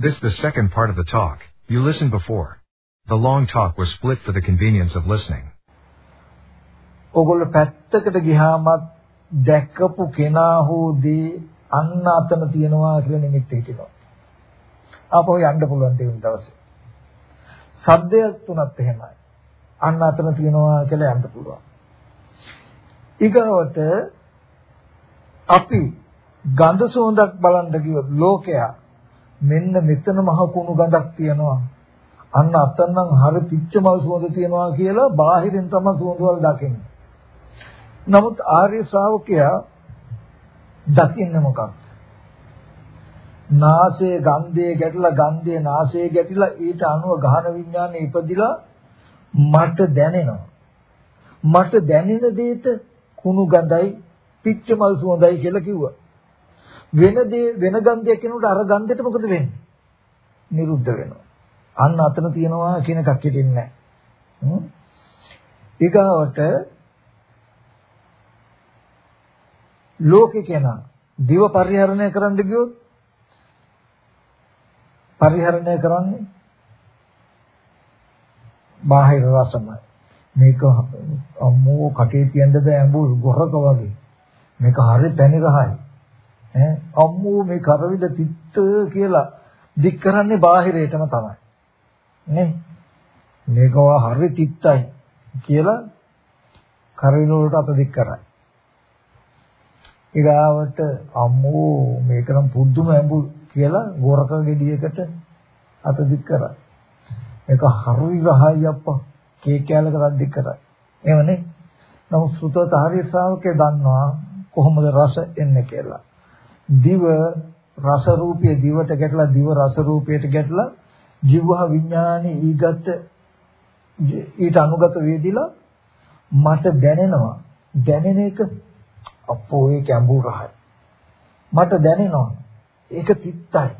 This the second part of the talk. You listened before. The long talk was split for the convenience of listening. ඕගොල්ලෝ පැත්තකට ගියාමත් දැක්කපු කෙනා හෝ දේ අන්න අතන තියනවා කියලා නිමිත්ත හිටිනවා. ආපහු යන්න පුළුවන් තියෙන දවසේ. සද්දයක් තුනත් එහෙමයි. අන්න අතන තියනවා කියලා යන්න පුළුවන්. ඊගවට අපි ගඳ සුවඳක් බලන්න ගියොත් ලෝකයා මෙන්න මෙතන මහ කුණු ගඳක් තියෙනවා. අන්න අතනම් හරි පිච්ච මල් සුවඳ තියෙනවා කියලා බාහිරින් තමයි සුවඳවල් දකින්නේ. නමුත් ආර්ය ශ්‍රාවකයා දකින්නේ මොකක්ද? නාසයේ ගන්ධයේ ගැටලා ගන්ධයේ නාසයේ ගැටිලා ඊට අනුව ගහන විඥානේ ඉපදිලා මට දැනෙනවා. මට දැනෙන දෙයට කුණු ගඳයි පිච්ච මල් සුවඳයි කියලා කිව්වා. වෙන දේ වෙන ගන්ධයක් කෙනෙකුට අර ගන්ධෙට මොකද වෙන්නේ? නිරුද්ධ වෙනවා. අන්න අතන තියනවා කියන එකක් හිටින්නේ නැහැ. ඊගාවට ලෝකේ කෙනා දිව පරිහරණය කරන්න ගියොත් පරිහරණය කරන්නේ බාහිර රසමයි. මේක අම්මෝ කටේ තියන්න බෑ අඹුල් ගොරක වගේ. මේක හරි පැණි රහයි. ඈ අම්මෝ මේ කරවිද තිත්ත කියලා දික් කරන්නේ බාහිරයටම තමයි. නේ? මේකවා හරි තිත්තයි කියලා කරවින වලට අත දික් කරයි. ඊගාවට අම්මෝ මේකනම් පුදුම ඇඹුල් කියලා ගොරක ගෙඩියකට අත දික් කරා. මේක හරි රහයි අප්පා. කේ කැලකට දික් කරා. එහෙමනේ. නමුත් සුතත හරි ශ්‍රාවකේ දන්නවා කොහොමද රස එන්නේ කියලා. දිව රස රූපයේ දිවට ගැටලා දිව රස රූපයට ගැටලා ජීවහ විඥානේ ඊගත ඊට අනුගත වේදිලා මට දැනෙනවා. දැනෙන එක අපෝ ඒ කැඹුරු රහයි. මට දැනෙනවා. ඒක තිත්තයි.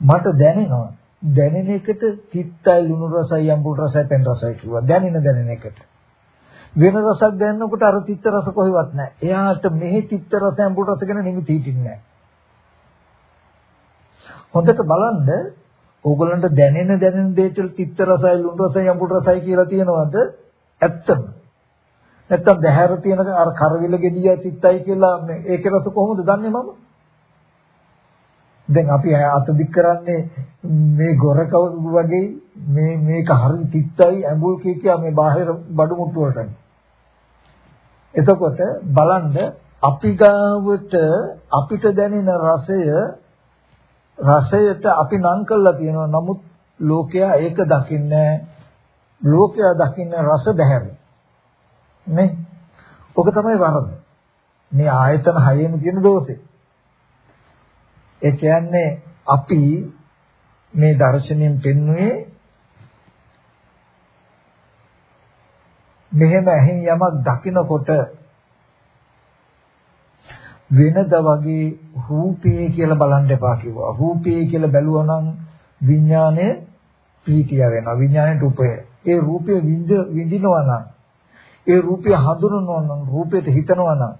මට දැනෙනවා. දැනෙන එකට තිත්තයි ලුණු රසයි අඹුල් රසයි පෙන් රසයි කිව්වා. දැනෙන දැනෙන එකට. වෙන රසක් දැනනකොට අර තිත්ත රස කොහෙවත් නැහැ. එයාට මෙහි තිත්ත රස අඹුල් රස ගැන නිමිති හිටින්නේ නැහැ. හොඳට බලන්න ඕගොල්ලන්ට දැනෙන දැනෙන දේට තිත්ත රසයි ලුණු රසයි අඹුල් රසයි කියලා තියෙනවද? ඇත්තම. නැත්තම් බහැර තියෙන අර කරවිල ගෙඩිය තිත්තයි කියලා ඒකේ රස කොහොමද දන්නේ මම? දැන් අපි අත දික් කරන්නේ මේ ගොරක වගේ මේ මේක හරි තිත්තයි ඇඹුල් කිය මේ බාහිර බඩු මුට්ටු වලට එතකොට බලන්න අපි ගාවට අපිට දැනෙන රසය රසයට අපි නම් කළා තියෙනවා. නමුත් ලෝකයා ඒක දකින්නේ ලෝකයා දකින්නේ රස බහැර. නේ? ඔක තමයි වරද. මේ ආයතන හයෙම තියෙන දෝෂේ. ඒ කියන්නේ අපි මේ දර්ශනයෙන් පෙන්වුවේ මෙහෙම ඇහෙන් යමක් දකිනකොට වෙනද වගේ රූපේ කියලා බලන්න එපා කිව්වා. රූපේ කියලා බැලුවා නම් විඥානය ප්‍රීතිය වෙනවා. විඥානයට උපය. ඒ රූපය විඳ විඳිනවා නම් ඒ රූපය හඳුනනවා නම් රූපයට හිතනවා නම්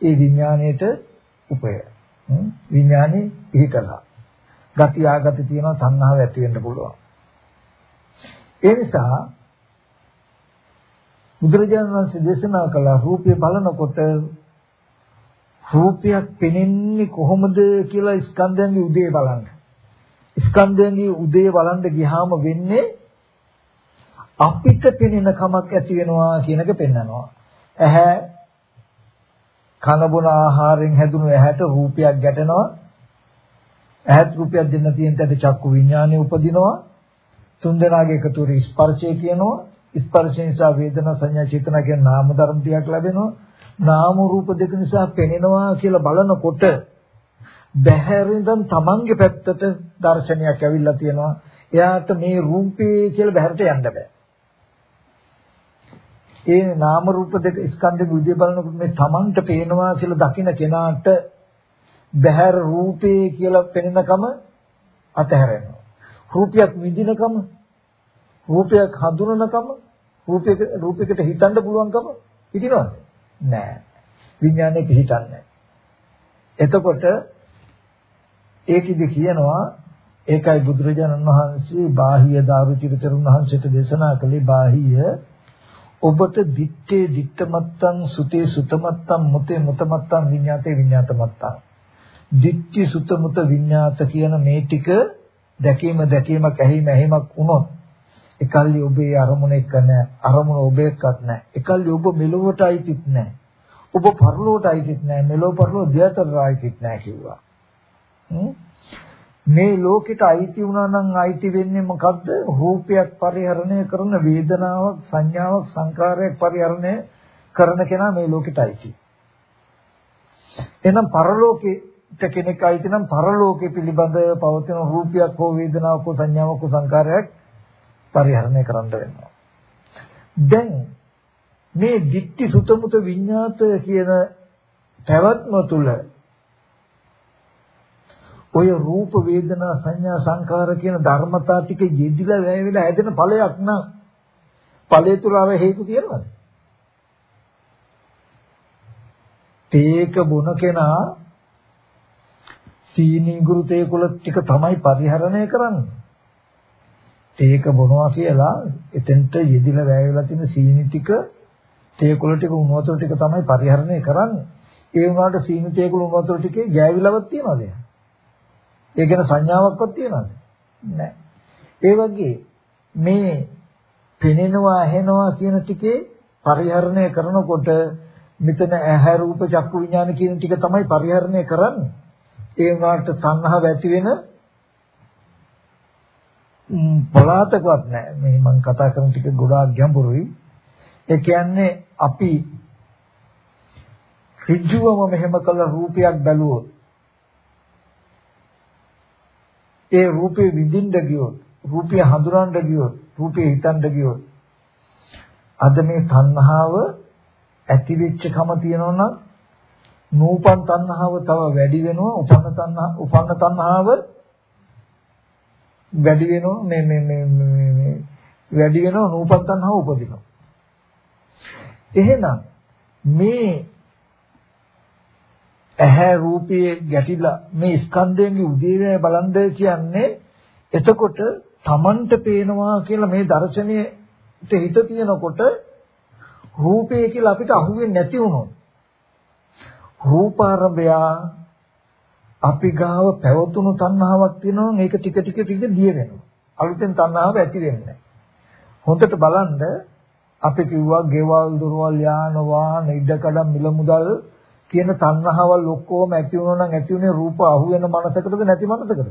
ඒ විඥාණයට උපය. විඥානේ පිහිටලා. ගති ආගති තියෙනවා තණ්හාව ඇති වෙන්න පුළුවන්. ඒ නිසා බුදුරජාණන් වහන්සේ දේශනා කළ රූපය බලනකොට රූපයක් පෙනෙන්නේ කොහොමද කියලා ස්කන්ධයන්ගේ උදේ බලන්න. ස්කන්ධයන්ගේ උදේ බලන්න ගියාම වෙන්නේ අපිට පෙනෙන කමක් ඇති වෙනවා කියන එක පෙන්නනවා. ඇහැ කන බොන ආහාරයෙන් හැදුණු ඇහැට රූපයක් ගැටෙනවා. ඇහත් රූපයක් දෙන්න තියෙන තැන චක්කු විඥානය උපදිනවා. තුන් දෙනාගේ එකතු වෙ ස්පර්ශය කියනවා. ස්පර්ශය නිසා වේදනා සංඥා චේතනා කියන නාම ධර්ම ටිකක් ලැබෙනවා. නාම රූප දෙක නිසා පෙනෙනවා කියලා බලනකොට බහැරින්දන් තමන්ගේ පැත්තට දර්ශනයක් ඇවිල්ලා තියෙනවා. එයාට මේ රූපේ කියලා බහැරට යන්න බෑ. ඒ නාම රූප දෙක ස්කන්ධෙක විදිය බලනකොට මේ තමන්ට පේනවා කියලා දකින කෙනාට බහැර රූපේ කියලා පෙනෙනකම අතහැරෙනවා. රූපයක් විඳිනකම රූපයක් හඳුනනකම රූපයක රූපයකට හිතන්න පුළුවන්කම හිටිනවද? නෑ. විඥානයේ හිතන්නේ. එතකොට ඒකෙදි කියනවා ඒකයි බුදුරජාණන් වහන්සේ බාහිය දාරුචිරතරුන් වහන්සේට දේශනා කළේ බාහිය ඔබට දිත්තේ දිත්තමත්තං සුතේ සුතමත්තං මුතේ මුතමත්තං විඤ්ඤාතේ විඤ්ඤාතමත්තං දික්ටි සුත මුත විඤ්ඤාත කියන මේ ටික දැකීම දැකීමක් ඇහිම ඇහිමක් වුණොත් එකල්ලි ඔබේ අරමුණ එක නැහැ අරමුණ ඔබ එක්කත් නැහැ. එකල්ලි ඔබ මෙලොවට අයිතිත් නැහැ. ඔබ පරලොවට අයිතිත් නැහැ. මෙලොව පරලොව දෙයතර අයිතිත් නැහැ කිව්වා. මේ ලෝකෙට අයිති වුණා නම් අයිති වෙන්නේ මොකද්ද? රූපයක් පරිහරණය කරන වේදනාවක්, සංඥාවක්, සංකාරයක් පරිහරණය කරන කෙනා මේ ලෝකෙට අයිති. එහෙනම් පරලෝකෙට කෙනෙක් අයිති නම් පරලෝකෙ පිළිබඳ පවතින රූපයක් හෝ වේදනාවක් හෝ සංඥාවක් හෝ සංකාරයක් පරිහරණය කරන්න වෙනවා. දැන් මේ ditthi sutamuta විඤ්ඤාත කියන පැවැත්ම තුල ඔය රූප වේදනා සංඥා සංකාර කියන ධර්මතා ටික යෙදිලා වැය වෙලා හැදෙන ඵලයක් නම් ඵලය තුල අර හේතු තියෙනවද? තේක බොන කෙනා සීනි ගුරු තේකුල ටික තමයි පරිහරණය කරන්නේ. තේක බොනවා කියලා එතෙන්ට යෙදිලා වැය වෙලා තියෙන සීනි ටික තේකුල ටික උණු වතුර ටික තමයි පරිහරණය කරන්නේ. ඒ වුණාට සීනි තේකුල උණු වතුර ටිකේ ගෑවිලවක් තියනවද? ඒ ගැන සංඥාවක්වත් තියනවද? නැහැ. ඒ වගේ මේ පෙනෙනවා ඇහෙනවා කියන ටිකේ පරිහරණය කරනකොට මෙතන ඇහැ රූප චක්කු විඥාන කියන ටික තමයි පරිහරණය කරන්නේ. ඒ වුණාට සංහව ඇති වෙන පලාතකවත් නැහැ. මේ මම කතා කරන ටික ගොඩාක් ගැඹුරුයි. ඒ කියන්නේ අපි ඍජුවම මෙහෙම කළ රූපයක් බැලුවොත් ඒ රූපේ විඳින්න ගියොත් රූපය හඳුනන්න ගියොත් රූපේ හිතන්න ගියොත් අද මේ තණ්හාව ඇති වෙච්ච කම තියෙනවා නම් නූපන් තණ්හාව තව වැඩි වෙනවා උපන්න තණ්හා උපන්න තණ්හාව වැඩි වෙනවා මේ මේ මේ මේ වැඩි වෙනවා නූපන් තණ්හාව උපදිනවා. එහෙනම් මේ ඇහැ රූපයේ ගැටිලා මේ ස්කන්ධයන්ගේ උදේවැය බලන්ද කියන්නේ එතකොට Tamanට පේනවා කියලා මේ දර්ශනයට හිත තියනකොට රූපය කියලා අපිට අහුවෙන්නේ නැති වුණොත් රූපාරම්භය අපි ගාව පැවතුණු තණ්හාවක් තියෙනවා මේක ටික ටික ටික දිය වෙනවා අලුතෙන් තණ්හාව ඇති වෙන්නේ හොඳට බලන්න අපි කිව්වා ගෙවල් දොරවල් යාන වාහන ඉඩකඩම් මිල මුදල් කියන තණ්හාවල් ඔක්කොම ඇති වුණා නම් ඇති උනේ රූප අහු වෙන මනසකටද නැති මනසකටද?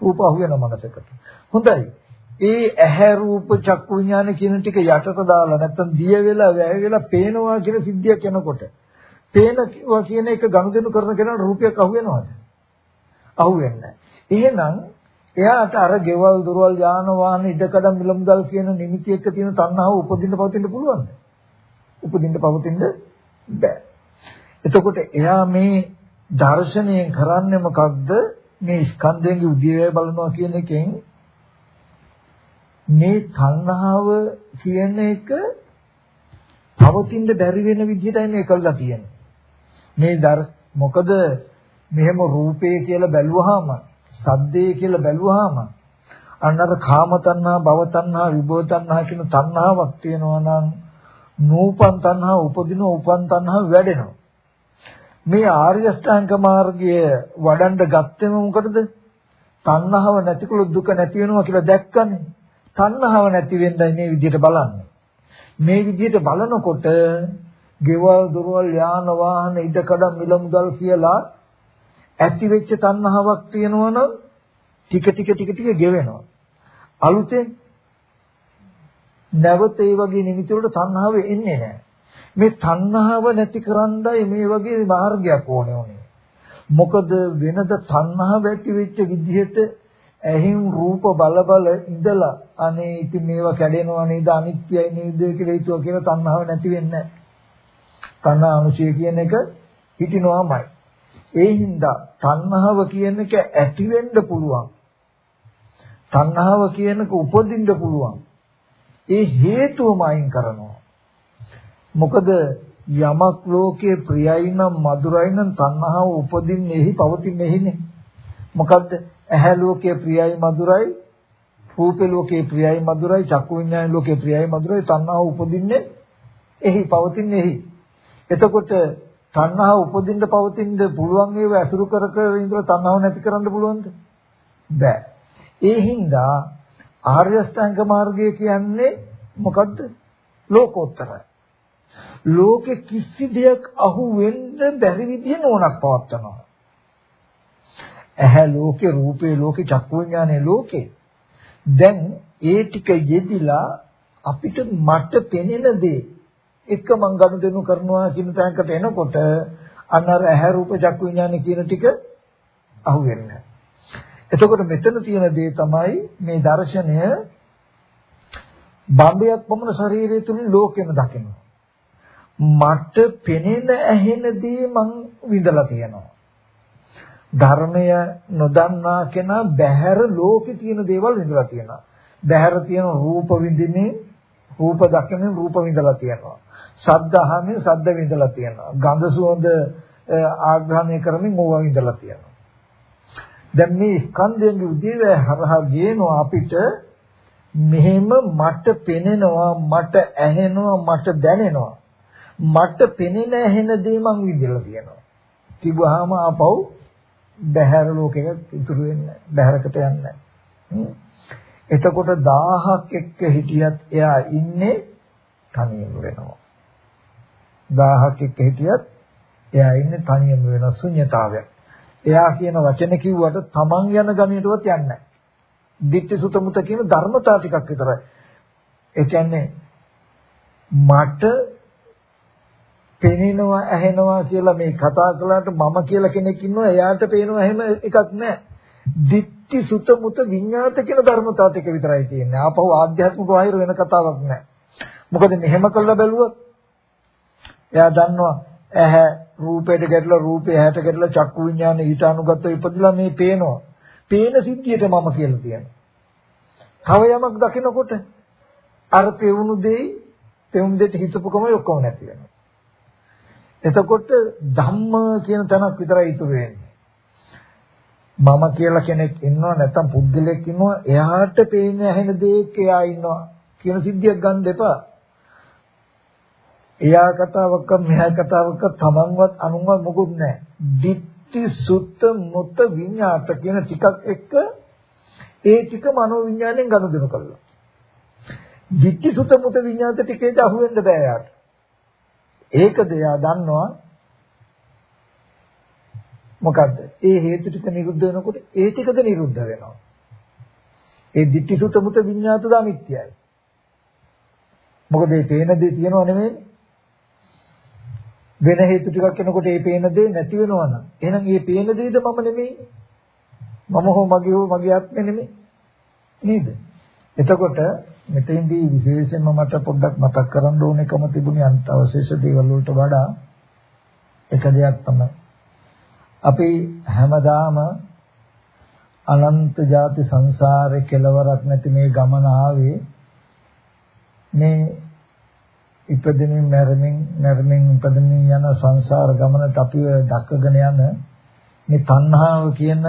රූප අහු වෙන මනසකට. හොඳයි. ඒ ඇහැ රූප චක්කු විඥාන කියන ටික යටට දාලා නැත්තම් දිය වෙලා වැය වෙලා පේනවා කියන සිද්ධියක් එනකොට පේනවා කියන එක ගනුදෙනු කරන කෙනාට රූපයක් අහු වෙනවද? අහු වෙන්නේ එහෙනම් එයාට අර ගෙවල් දොරවල් යාන වාහන ඉඩකඩම් මිලමුදල් කියන නිමිති එක්ක තියෙන තණ්හාව උපදින්න පවතින්න පුළුවන්ද? උපදින්න පවතින්න බෑ. එතකොට එයා මේ දර්ශනයෙන් කරන්නේ මොකක්ද? මේ ස්කන්ධයන්ගේ උදේවැය බලනවා කියන එකෙන් මේ තණ්හාව කියන එක පවතින්න බැරි වෙන විදිහටයි මේ කළා තියෙන්නේ. මේ දර මොකද මෙහෙම රූපේ කියලා බැලුවාම සද්දේ කියලා බැලුවාම අන්නර කාම තණ්හා භව තණ්හා විභව තණ්හා කියන තණ්හාවක් තියෙනවා නම් නූපන් තණ්හා උපදින උපන් තණ්හා වැඩෙනවා. මේ ආර්ය අෂ්ටාංග මාර්ගය වඩන්න ගත්තෙම මොකටද? තණ්හාව නැතිකොල දුක නැති වෙනවා කියලා දැක්කනේ. තණ්හාව නැති වෙන්නයි මේ විදිහට බලන්නේ. මේ විදිහට බලනකොට ගෙවල් දොරවල් යාන වාහන ඉඩකඩම් මිල මුදල් කියලා ඇති වෙච්ච තණ්හාවක් තියෙනවා නම් ටික ටික ටික ටික ගෙවෙනවා. අලුතෙන් නැවත ඒ වගේ නිමිති වලට තණ්හාව එන්නේ නැහැ. මේ තණ්හාව නැති කරන්නයි මේ වගේ මාර්ගයක් ඕනේ උනේ. මොකද වෙනද තණ්හාව ඇති වෙච්ච විදිහට ඇහින් රූප බල බල ඉඳලා අනේ ඉතින් මේවා කැඩෙනවා නේද අනිත්‍යයි නේද කියලා හිතුවා කියලා තණ්හාව නැති වෙන්නේ නැහැ. තණ්හා අනුශය කියන එක හිටිනවාමයි. ඒ හින්දා තණ්හාව කියන එක ඇති වෙන්න පුළුවන්. තණ්හාව කියනක උපදින්න පුළුවන්. ඒ හේතුවම අයින් කරනවා. මොකද යමක් ලෝකේ ප්‍රියයි නම් මధుරයි නම් තණ්හාව උපදින්නේහි පවතින්නේහිනේ. මොකද්ද? ඇහැ ලෝකේ ප්‍රියයි මధుරයි, රූප ලෝකේ ප්‍රියයි මధుරයි, චක්කු විඤ්ඤාණ ලෝකේ ප්‍රියයි මధుරයි තණ්හාව උපදින්නේ එහි පවතින්නේහි. එතකොට තණ්හාව උපදින්න පවතින්න පුළුවන් ඒව ඇසුරු කර කර ඉඳලා තණ්හාව නැති කරන්න පුළුවන්ද? බෑ. ඒ හින්දා ආර්ය අෂ්ටාංග මාර්ගය කියන්නේ මොකද්ද? ලෝකෝත්තරයි. ලෝකෙ කිසි දෙයක් අහු වෙන්න බැරි විදිහ නෝනක් පවත්නවා. ඇහැ ලෝකේ, රූපේ ලෝකේ, චක්කු විඥානේ ලෝකේ. දැන් ඒ ටික යෙදිලා අපිට මට පෙනෙන දේ එක මං ගනුදෙනු කරනවා කියන තැනකට එනකොට අන්න අර ඇහැ රූප චක්කු විඥාන කියන ටික අහුවෙන්නේ. එතකොට මෙතන තියෙන දේ තමයි මේ දර්ශනය බම්බයක් පමණ ශරීරය තුලින් ලෝකෙම දකිනවා. මට පෙනෙන ඇහෙන දේ මං විඳලා තියෙනවා. ධර්මය නොදන්නා කෙනා බහැර ලෝකේ තියෙන දේවල් විඳලා තියෙනවා. බහැර තියෙන රූප විඳින්නේ රූප දකින රූප විඳලා තියෙනවා. ශබ්ද අහමින් ශබ්ද විඳලා තියෙනවා. ගන්ධ සුවඳ ආග්‍රහණය කරමින් ඕවා විඳලා තියෙනවා. දැන් මේ ස්කන්ධයන්ගේ උදේවැය හරහා ගේනවා අපිට මෙහෙම මට පෙනෙනවා මට ඇහෙනවා මට දැනෙනවා මට පෙනෙන ඇහෙන දේ මං විඳලා තියෙනවා. තිබුවාම ආපහු බහැර ලෝකෙක ඉතුරු වෙන්නේ බහැරකට යන්නේ එතකොට 1000ක් එක්ක හිටියත් එයා ඉන්නේ තනියම වෙනවා. 1000ක් එක්ක හිටියත් එයා ඉන්නේ තනියම වෙන ශුන්්‍යතාවයක්. එයා කියන වචන කිව්වට තමන් යන ගමනටවත් යන්නේ නැහැ. ditthi sutta mutta කියන ධර්මතා ටිකක් විතරයි. ඒ කියන්නේ මට පෙනෙනවා ඇහෙනවා කියලා මේ කතා කළාට මම කියලා කෙනෙක් ඉන්නවා එයාට පේනවා එහෙම එකක් නැහැ. Ditthi sutta mutta විඤ්ඤාත කියන ධර්මතාවත් එක විතරයි තියෙන්නේ. ආපහු ආධ්‍යාත්මික වෛර වෙන කතාවක් නැහැ. මොකද මෙහෙම කළා බැලුවොත් එයා දන්නවා ඇහැ රූපයට ගැටලා රූපය ඇහැට ගැටලා චක්කු විඤ්ඤාණය ඊට අනුගතව ඉපදලා මේ පේනවා. පේන සිද්ධියට මම කියලා තියෙනවා. තව යමක් දකිනකොට අර පෙවුණු දෙයි පෙවුණු දෙයට හිතපුකම ඔක්කොම නැති වෙනවා. එතකොට ධම්ම කියන තැනක් විතරයි ඉතුරු වෙන්නේ. මම කියලා කෙනෙක් ඉන්නවා නැත්නම් පුද්ගලයෙක් ඉන්නවා එයාට පේන්නේ ඇහෙන දෙයක එයා ඉන්නවා කියන සිද්ධියක් ගන්න දෙපා. එයා කතාවක මෙහා කතාවක තමන්වත් අනුන්වත් මොකුත් නැහැ. ditthi sutta mutta විඤ්ඤාත කියන ටිකක් එක්ක ඒ ටික මනෝ විඤ්ඤාණයෙන් ගනුදෙනු කළා. ditthi sutta mutta විඤ්ඤාත ටිකේට අහු වෙන්න බෑ යාට. ඒකද එයා දන්නවා මොකද්ද? ඒ හේතු ටික නිරුද්ධ වෙනකොට ඒ ටිකද නිරුද්ධ වෙනවා. ඒ ditthi sutta mutta විඤ්ඤාත දා මිත්‍යයි. මොකද මේ පේන දේ තියෙනව නෙමෙයි වෙන හේතු ටිකක් එනකොට ඒ පේන දේ නැති වෙනවා නම් එහෙනම් මේ පේන දේද මම නෙමෙයි මම හෝ මගේ හෝ මගේ ආත්මෙ නෙමෙයි නේද එතකොට මෙතෙන්දී විශේෂයෙන්ම මට පොඩ්ඩක් මතක් කරන්න ඕන එකම තිබුණේ අන්ත අවශේෂ දේවල් වලට වඩා එක දෙයක් තමයි අපි හැමදාම අනන්ත ಜಾති සංසාරේ කෙලවරක් නැති මේ ගමන ආවේ මේ ඉපදෙමින් මැරෙමින් මැරෙමින් ඉපදෙමින් යන සංසාර ගමනට අපිව දක්කගෙන යන මේ තණ්හාව කියන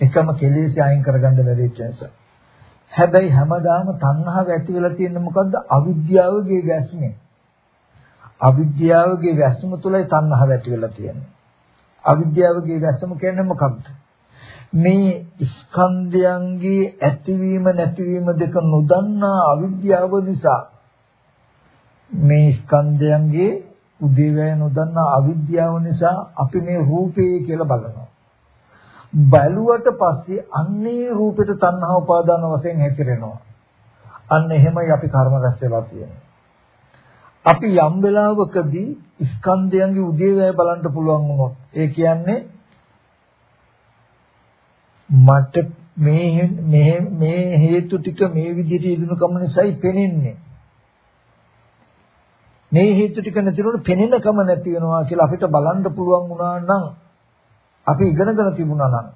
එකම කෙලෙස් අයින් කරගන්න බැරි නිසා. හැබැයි හැමදාම තණ්හාව ඇති වෙලා තියෙන්නේ මොකද්ද? අවිද්‍යාවගේ වැස්මෙන්. අවිද්‍යාවගේ වැස්ම තුලයි තණ්හාව ඇති වෙලා තියෙන්නේ. අවිද්‍යාවගේ වැස්ම කියන්නේ මොකක්ද? මේ ස්කන්ධයන්ගේ ඇතිවීම නැතිවීම දෙක නොදන්නා අවිද්‍යාව නිසා මේ ස්කන්ධයන්ගේ උදේවැය නොදන්නා අවිද්‍යාව නිසා අපි මේ රූපේ කියලා බලනවා. බැලුවට පස්සේ අන්නේ රූපෙට තණ්හා උපාදාන වශයෙන් හැතිරෙනවා. අන්න එහෙමයි අපි කර්ම රැස් වෙලා තියෙන්නේ. අපි යම් වෙලාවකදී ස්කන්ධයන්ගේ උදේවැය බලන්න පුළුවන් වුණොත් ඒ කියන්නේ මට මේ මේ හේතු ටික මේ විදිහට යෙදුණු කම නිසායි පෙනෙන්නේ. මේ හේතු ටික නැතිනොත් පෙනෙනකම නැති වෙනවා කියලා අපිට බලන්න පුළුවන් වුණා නම් අපි ඉගෙනගෙන තිබුණා නම්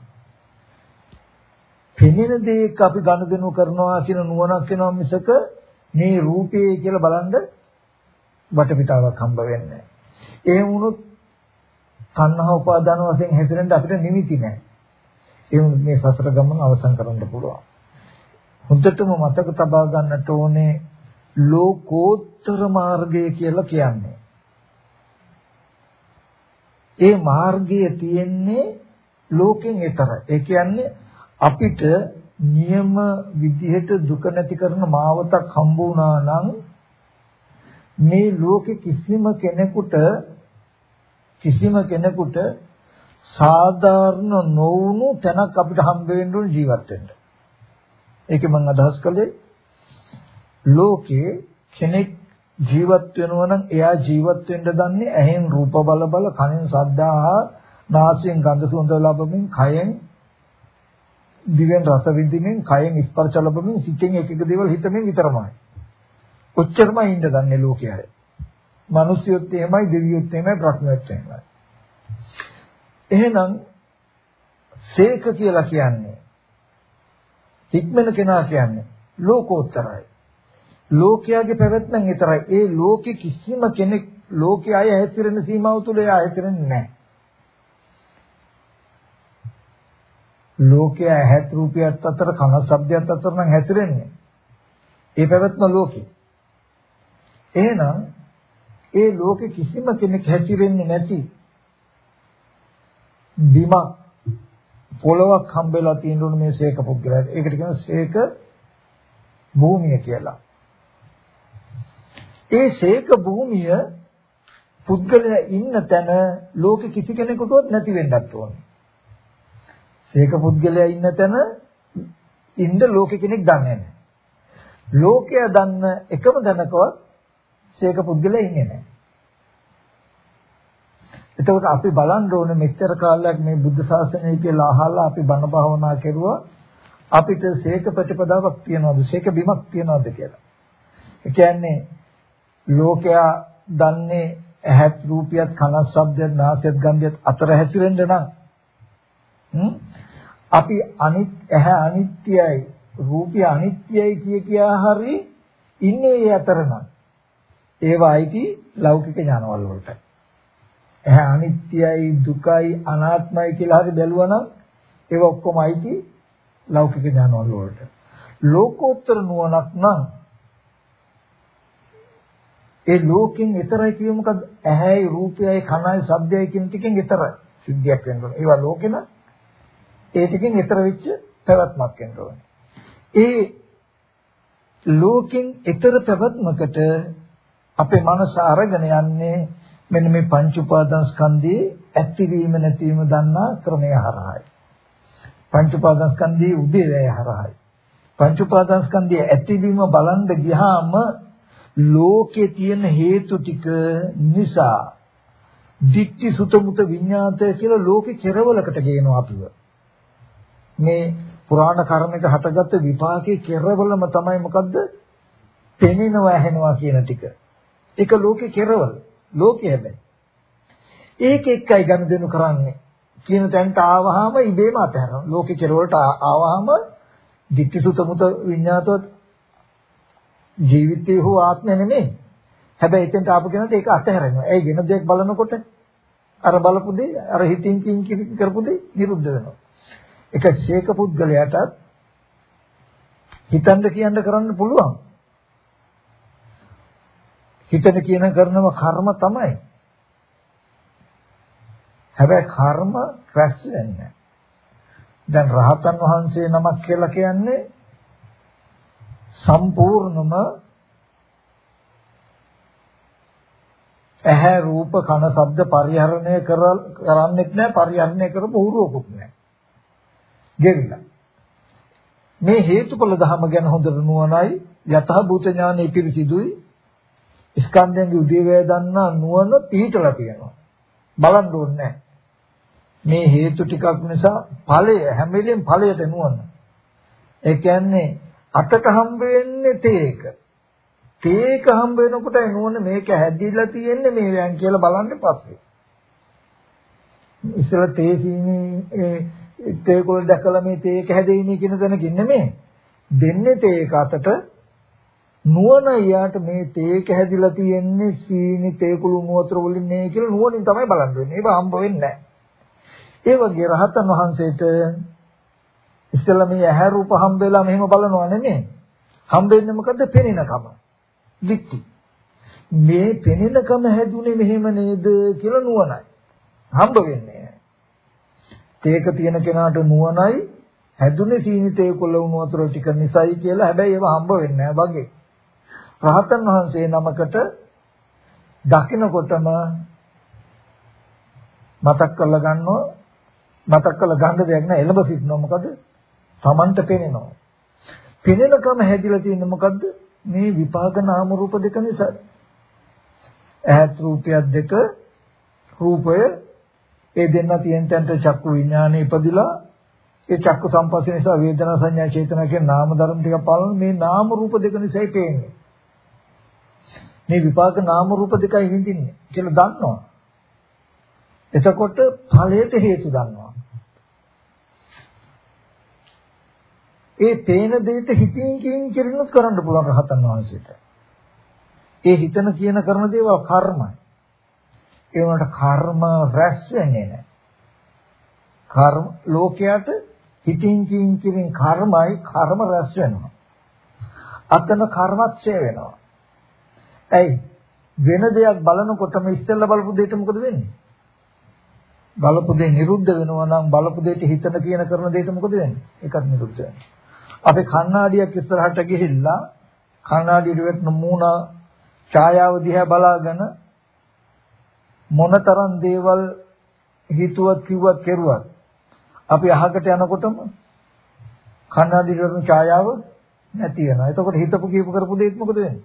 පෙනෙන දේක අපි ගනුදෙනු කරනවා කියන නුවණක් වෙනවා මිසක මේ රූපේ කියලා බලන්න වටපිටාවක් හම්බ වෙන්නේ නැහැ. ඒ වුණොත් තණ්හා උපාදාන වශයෙන් හැසිරෙන්න අපිට නිමිති නැහැ. ඒ මේ සසර ගමන අවසන් කරන්න පුළුවන්. හොඳටම මතක තබා ගන්නට ඕනේ ලෝකෝත්තර මාර්ගය කියලා කියන්නේ. ඒ මාර්ගය තියෙන්නේ ලෝකෙන් එතරයි. ඒ කියන්නේ අපිට නියම විදිහට දුක නැති කරන මාවතක් හම්බ වුණා නම් මේ ලෝකෙ කිසිම කෙනෙකුට කිසිම කෙනෙකුට සාධාරණ නොවුණු තැනක් අපිට හම්බ වෙන්න ඕන ජීවත් වෙන්න. ඒකේ මම අදහස් කළේ ලෝකේ කෙනෙක් ජීවත් වෙනවා නම් එයා ජීවත් වෙන්න දන්නේ ඇහෙන් රූප බල බල කනෙන් ශබ්දා නාසයෙන් ගඳ සුවඳ ලබමින් කයෙන් දිවෙන් රස විඳින්මින් කයෙන් ස්පර්ශ ලැබමින් සිතෙන් එක එක දේවල් හිතමින් විතරමයි. ඔච්චරමයි ඉන්න දන්නේ ලෝකයේ. මිනිස්සුත් එහෙමයි දෙවියොත් එහෙමයි ප්‍රඥාත් එහෙමයි. එහෙනම් සේක කියලා කියන්නේ හික්මන කෙනා කියන්නේ ලෝකෝත්තරයි. ලෝකයාගේ පැවැත්මෙන් විතරයි. ඒ ලෝකෙ කිසිම කෙනෙක් ලෝකයේ අය හැසිරෙන සීමාව තුල එයා හැසිරෙන්නේ නැහැ. ලෝකයේ ඇහත් රූපයත් අතර කන ශබ්දයත් අතර නම් හැසිරෙන්නේ. ඒ පැවැත්ම ලෝකේ. එහෙනම් ඒ ලෝකෙ කිසිම කෙනෙක් හැසිරෙන්නේ නැති බිමක් පොළවක් හම්බෙලා තියෙනුනේ මේ ශේක පුද්ගලයාට. ඒකට කියනවා ශේක භූමිය කියලා. ඒ ශේක භූමිය පුද්ගලයා ඉන්න තැන ලෝකෙ කිසි කෙනෙකුටවත් නැති වෙන්නත් ඕනේ. ශේක පුද්ගලයා ඉන්න තැන ඉන්න ලෝකෙ කෙනෙක් දන්නේ නැහැ. ලෝකයා දන්න එකම දැනකවත් ශේක පුද්ගලයා ඉන්නේ නැහැ. එතකොට අපි බලන්න ඕනේ මෙච්චර කාලයක් මේ බුද්ධ ශාසනය කියලා අහලා අපි බණ භාවනා කරුවා අපිට ශේක ප්‍රතිපදාවක් තියනවද ශේක බිමක් තියනවද කියලා. ඒ කියන්නේ ලෝකයා දන්නේ ඇහත් රූපියත් කනත් ශබ්දයත් නාසයත් ගන්ධයත් අතර හැසිරෙන්න නම් අපි අනිත් ඇහැ අනිත්‍යයි රූපය අනිත්‍යයි කිය කියා හරි ඉන්නේ ඒ අතර නම් ඒවයිටි ලෞකික ඥානවල වලට ඇහැ අනිත්‍යයි දුකයි අනාත්මයි කියලා හරි බැලුවා නම් ඒව ඔක්කොම අයිති ලෞකික ඥානවල වලට. ලෝකෝත්තර නුවණක් නම් ඒ ලෝකෙන් ඊතරයි කියේ මොකද ඇහැයි රූපයයි කනයි ශබ්දයයි කියන ටිකෙන් ඊතරයි සිද්ධියක් වෙන්න ඕනේ. ඒවා ලෝකෙන ඒ ටිකෙන් ඊතර වෙච්ච පැවැත්මක් වෙන්න ඕනේ. ඒ ලෝකෙන් ඊතර පැවැත්මකට අපේ මනස අරගෙන යන්නේ මෙන්න මේ පංච උපාදාන ස්කන්ධයේ ඇතිවීම නැතිවීම දන්නා ක්‍රමය හරහායි. පංච උපාදාන ස්කන්ධයේ උදේවැය හරහායි. පංච උපාදාන ස්කන්ධයේ ඇතිවීම බලන්න ගියාම ලෝකේ තියෙන හේතු ටික නිසා දික්ටි සුතමුත විඤ්ඤාතය කියලා ලෝකේ කෙරවලකට ගේනවා අපිව. මේ පුරාණ කර්මයක හටගත්ත විපාකේ කෙරවලම තමයි මොකද්ද? පෙනෙනවා ඇහෙනවා කියන ටික. ඒක ලෝකේ කෙරවල. ලෝකේ හැබැයි. ඒක එක්කයි ගනුදෙනු කරන්නේ. කියන තැනට ආවහම ඉබේම අතහැරනවා. ලෝකේ කෙරවලට ආවහම ditthිසුත මුත විඤ්ඤාතවත් ජීවිතේ හෝ ආත්මය නෙමෙයි. හැබැයි එතෙන්ට ආපු කෙනාට ඒක අතහැරෙනවා. ඒ වෙන දෙයක් බලනකොට අර බලපු දේ අර හිතින් කින් කරපු දේ නිරුද්ධ වෙනවා. ඒක ශේක පුද්ගලයාටත් හිතන්න කියන්න කරන්න පුළුවන්. හිතන කියන කරනම කර්ම තමයි. හැබැයි කර්ම රැස් වෙන්නේ දැන් රහතන් වහන්සේ නමක් කියලා කියන්නේ සම්පූර්ණම ඇහැ රූප කන ශබ්ද පරිහරණය කරන්නෙත් නැහැ පරිහරණය කරපු උරුවකුත් නැහැ. ගෙවිලා. මේ හේතුඵල ධම ගැන හොඳට නුවණයි යතහ භූත ඥානෙ පිරිසිදුයි ස්කන්ධයන්ගේ උදේවැය දන්නා නුවණ පිහිටලා තියෙනවා. බලන්න ඕනේ මේ හේතු ටිකක් නිසා ඵලය හැම වෙලෙම ඵලයට නුවණ. ඒ කියන්නේ අතට හම්බ වෙන්නේ තේක. තේක හම්බ වෙනකොට නුවණ මේක හැදිලා තියෙන්නේ මේ වෑන් කියලා බලන්න පස්සේ. ඉස්සර තේ සීනි තේකොළ දැකලා මේ තේක හැදෙන්නේ කියන දැනකින් නෙමෙයි. දෙන්නේ තේක අතට නුවණ යාට මේ තේක හැදිලා තියෙන්නේ සීනි තේකුළු මුවතර වලින් නේ කියලා නුවණින් තමයි බලන්න වෙන්නේ. ඒක හම්බ වෙන්නේ නැහැ. ඒ වගේ රහතන් වහන්සේට ඉස්සෙල්ලා මේ ඇහැ රූප හම්බෙලා මෙහෙම බලනවා නෙමෙයි. හම්බෙන්නේ මොකද්ද? පෙනෙනකම. දික්ටි. මේ පෙනෙනකම හැදුනේ මෙහෙම නේද කියලා නුවණයි. හම්බ වෙන්නේ. තේක තියෙන කෙනාට නුවණයි හැදුනේ සීනිතේ කොළ වුණු වතුර ටික නිසයි කියලා හැබැයි ඒව හම්බ වෙන්නේ නැහැ වගේ. රහතන් වහන්සේ නමකට දකින්නකොටම මතක් කරලා ගන්නවා මතක් කරලා ගන්න දෙයක් නෑ. එළඹ සිටිනවා. මොකද? Tamanට පේනවා පෙනෙනකම හැදිලා තියෙන්නේ මොකද්ද? මේ විපාක නාම රූප දෙක නිසා. ඇහත් රූපයක් දෙක රූපය ඒ දෙන්න තියෙන තැනට චක්කු විඥානෙ ඉපදිලා ඒ චක්කු සම්පස්ස නිසා වේදනා සංඥා චේතනා කියන නාම ධර්ම ටික පාලන මේ නාම රූප දෙක නිසායි පේන්නේ. මේ විපාක නාම රූප දෙකයි විඳින්නේ කියලා දන්නවා එතකොට ඵලයට හේතු දන්නවා. ඒ පේන දෙයට හිතින් කියින් කිරිනුත් කරන්න පුළුවන් රහතන් වහන්සේට. ඒ හිතන කියන කරන දේවල් කර්මයි. ඒ වුණාට කර්ම රැස් වෙන්නේ නැහැ. කර්ම ලෝකයට හිතින් කියින් කිරින් කර්මයි කර්ම රැස් වෙනවා. අතන කර්මච්ඡය වෙනවා. ඇයි වෙන දෙයක් බලනකොටම ඉස්සෙල්ලා බලපු දෙයට මොකද වෙන්නේ? බලපු දේ නිරුද්ධ වෙනවා නම් බලපු දෙයට හිතන කියන කරන දෙයට මොකද වෙන්නේ? ඒකත් නිරුද්ධ වෙනවා. අපි කණ්ණාඩියක් ඉස්සරහට ගිහිල්ලා කණ්ණාඩියට වැටෙන මූණ ඡායාව දිහා බලාගෙන මොනතරම් දේවල් හිතුවත් කිව්වත් කෙරුවත් අපි අහකට යනකොටම කණ්ණාඩියට වැටෙන ඡායාව නැති වෙනවා. එතකොට හිතපු කියපු කරපු දෙයක් මොකද වෙන්නේ?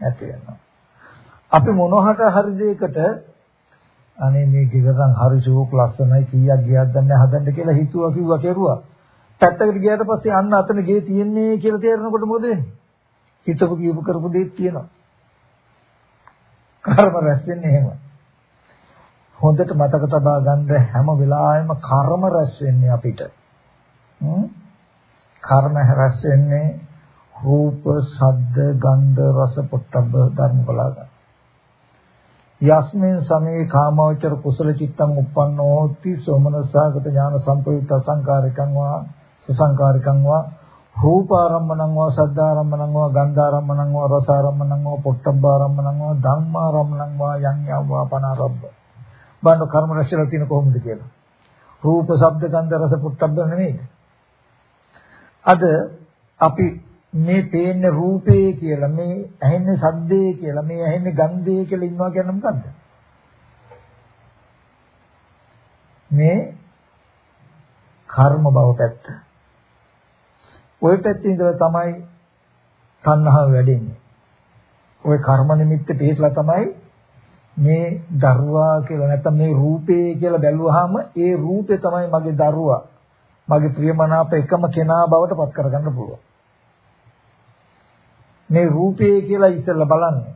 නැති වෙනවා. අපි මොනහට හරි දෙයකට අනේ මේ ගෙදරන් හරි ෂෝක් ලස්සනයි කීයක් ගියක්ද නැහැ හදන්න කියලා හිතුවා කිව්වා කෙරුවා. පැත්තකට ගියාට පස්සේ අන්න අතන ගේ තියෙන්නේ කියලා තේරෙනකොට මොකද වෙන්නේ? හිතපු කියපු කරපු දෙයක් තියෙනවා. කර්ම රැස් වෙන්නේ එහෙම. හොඳට මතක තබා ගන්න හැම වෙලාවෙම කර්ම රැස් වෙන්නේ අපිට. කර්ම රැස් වෙන්නේ රූප, ශබ්ද, ගන්ධ, රස, පොට්ටබ්බ ධර්ම බලාගන්න. යස්මින් සමේ කාමවචර කුසල චිත්තං uppannෝ hoti සෝමනසාගත ඥාන සම්පයුක්ත සංකාරිකං වා සසංකාරිකං වා රූපාරම්මණං වා සද්ධාරම්මණං වා ගන්ධාරම්මණං වා රසාරම්මණං වා පොට්ටබ්බාරම්මණං වා ධම්මාරම්මණං වා යං යවා පනරබ්බ බණ්ඩ කර්ම රැස්ලා තියෙන කොහොමද කියලා? රූප ශබ්ද ගන්ධ රස පොට්ටබ්බ නෙමෙයිද? අද අපි මේ පේන්නේ රූපේ කියලා මේ ඇහෙන්නේ ශබ්දේ කියලා මේ ඇහෙන්නේ ගන්ධේ කියලා ඉන්නවා කියන්නේ මොකද්ද? මේ කර්ම භව පැත්ත. ওই පැත්තේ ඉඳලා තමයි තණ්හාව වැඩෙන්නේ. ওই කර්ම නිමිත්ත පිටලා තමයි මේ දරුවා කියලා නැත්නම් මේ රූපේ කියලා බැලුවාම ඒ රූපේ තමයි මගේ දරුවා. මගේ ප්‍රියමනාප එකම කෙනා බවට පත් කරගන්න පුළුවන්. මේ රූපේ කියලා ඉස්සෙල්ලා බලන්නේ.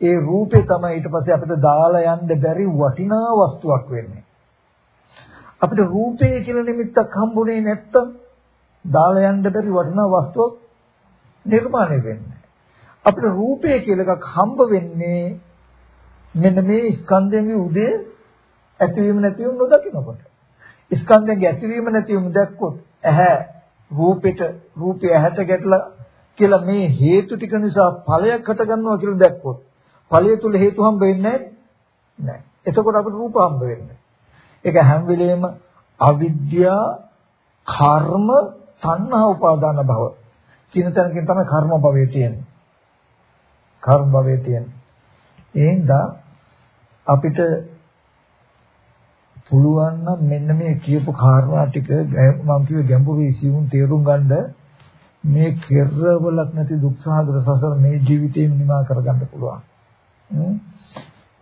ඒ රූපේ තමයි ඊට පස්සේ අපිට දාලා යන්න බැරි වටිනා වස්තුවක් වෙන්නේ. අපිට රූපේ කියලා නිමිත්තක් හම්බුනේ නැත්තම් දාලා යන්න බැරි වටිනා වස්තුවක් නිර්මාණය වෙන්නේ. අපිට රූපේ කියලා එකක් හම්බ වෙන්නේ මෙන්න මේ ස්කන්ධයේ උදේ ඇතිවීම නැතිවීම නොදකිනකොට. ස්කන්ධයේ ඇතිවීම නැතිවීම දැක්කොත් ඇහැ රූපෙට රූපය ඇහැට ගැටලා කියලා මේ හේතු ටික නිසා ඵලයක් හට ගන්නවා කියලා දැක්කොත් ඵලය තුල හේතු හම්බ වෙන්නේ නැහැ. එතකොට අපිට රූප හම්බ වෙන්නේ. ඒක හැම වෙලෙම අවිද්‍යා කර්ම තණ්හා උපාදාන භව කියන තැනකින් තමයි කර්ම භවයේ තියෙන්නේ. කර්ම භවයේ තියෙන්නේ. එහෙනම් අපිට පුළුවන් නම් මෙන්න මේ කියපු කාරණා ටික මම කිව්වේ ගැඹුරු ඉසියුම් තේරුම් ගන්න මේ කෙරවලක් නැති දුක් සහගත සසර මේ ජීවිතේම නිමා කරගන්න පුළුවන්.